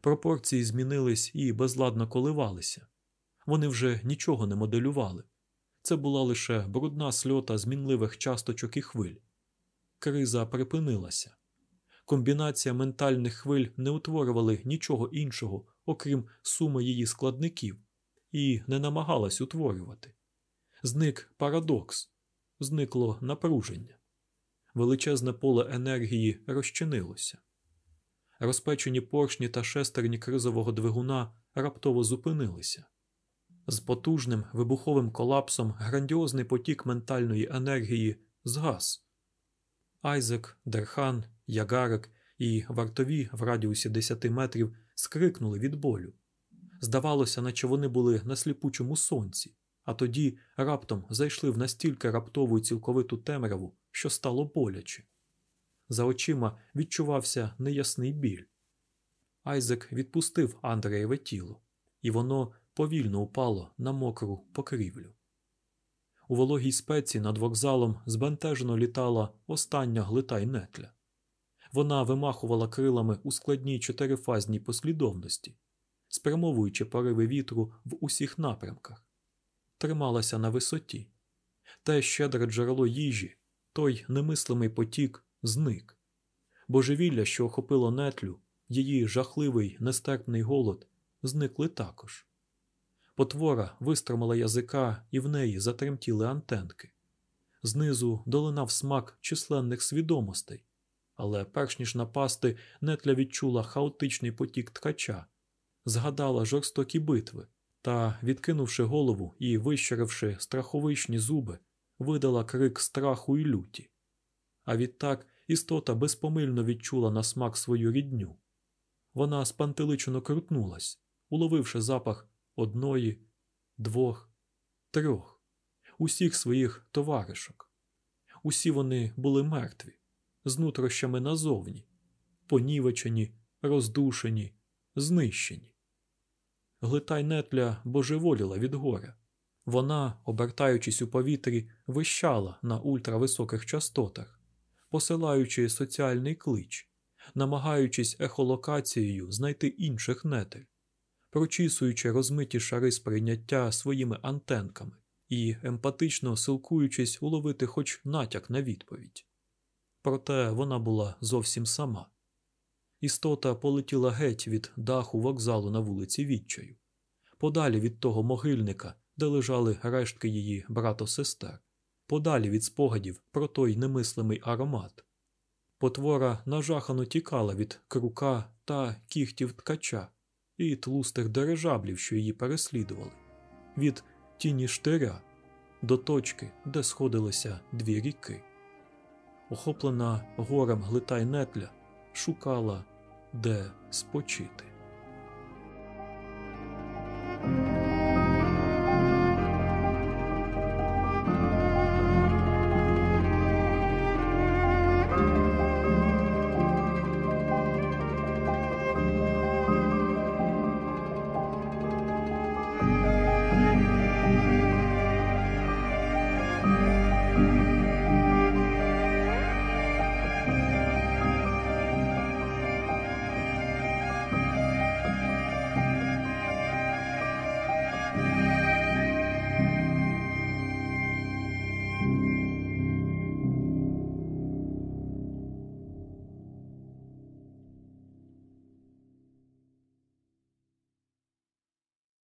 Пропорції змінились і безладно коливалися, Вони вже нічого не моделювали. Це була лише брудна сльота змінливих часточок і хвиль. Криза припинилася. Комбінація ментальних хвиль не утворювали нічого іншого, окрім суми її складників, і не намагалась утворювати. Зник парадокс, зникло напруження. Величезне поле енергії розчинилося. Розпечені поршні та шестерні кризового двигуна раптово зупинилися. З потужним вибуховим колапсом грандіозний потік ментальної енергії згас. Айзек, Дерхан, Ягарек і вартові в радіусі 10 метрів скрикнули від болю. Здавалося, наче вони були на сліпучому сонці, а тоді раптом зайшли в настільки раптову і цілковиту темряву, що стало боляче. За очима відчувався неясний біль. Айзек відпустив Андреєве тіло, і воно повільно упало на мокру покрівлю. У вологій спеці над вокзалом збентежено літала остання глита й нетля. Вона вимахувала крилами у складній чотирифазній послідовності, спрямовуючи пориви вітру в усіх напрямках, трималася на висоті. Те щедре джерело їжі, той немислимий потік зник. Божевілля, що охопило нетлю, її жахливий нестерпний голод, зникли також. Потвора вистромила язика, і в неї затремтіли антенки. Знизу долинав смак численних свідомостей, але перш ніж напасти, нетля відчула хаотичний потік ткача, згадала жорстокі битви та, відкинувши голову і вищеривши страховичні зуби, видала крик страху і люті. А відтак істота безпомильно відчула на смак свою рідню. Вона спантеличено крутнулась, уловивши запах одної, двох, трьох, усіх своїх товаришок. Усі вони були мертві, з нутрощами назовні, понівечені, роздушені, знищені. Глитай нетля божеволіла від горя. Вона, обертаючись у повітрі, вищала на ультрависоких частотах, посилаючи соціальний клич, намагаючись ехолокацією знайти інших нетель, прочісуючи розмиті шари сприйняття своїми антенками і емпатично силкуючись уловити хоч натяк на відповідь. Проте вона була зовсім сама. Істота полетіла геть від даху вокзалу на вулиці Відчаю, подалі від того могильника, де лежали рештки її брато-сестер, подалі від спогадів про той немислимий аромат. Потвора нажахано тікала від крука та кіхтів ткача і тлустих дирижаблів, що її переслідували, від тіні штиря до точки, де сходилися дві ріки. Охоплена горем глитай нетля, шукала, де спочити.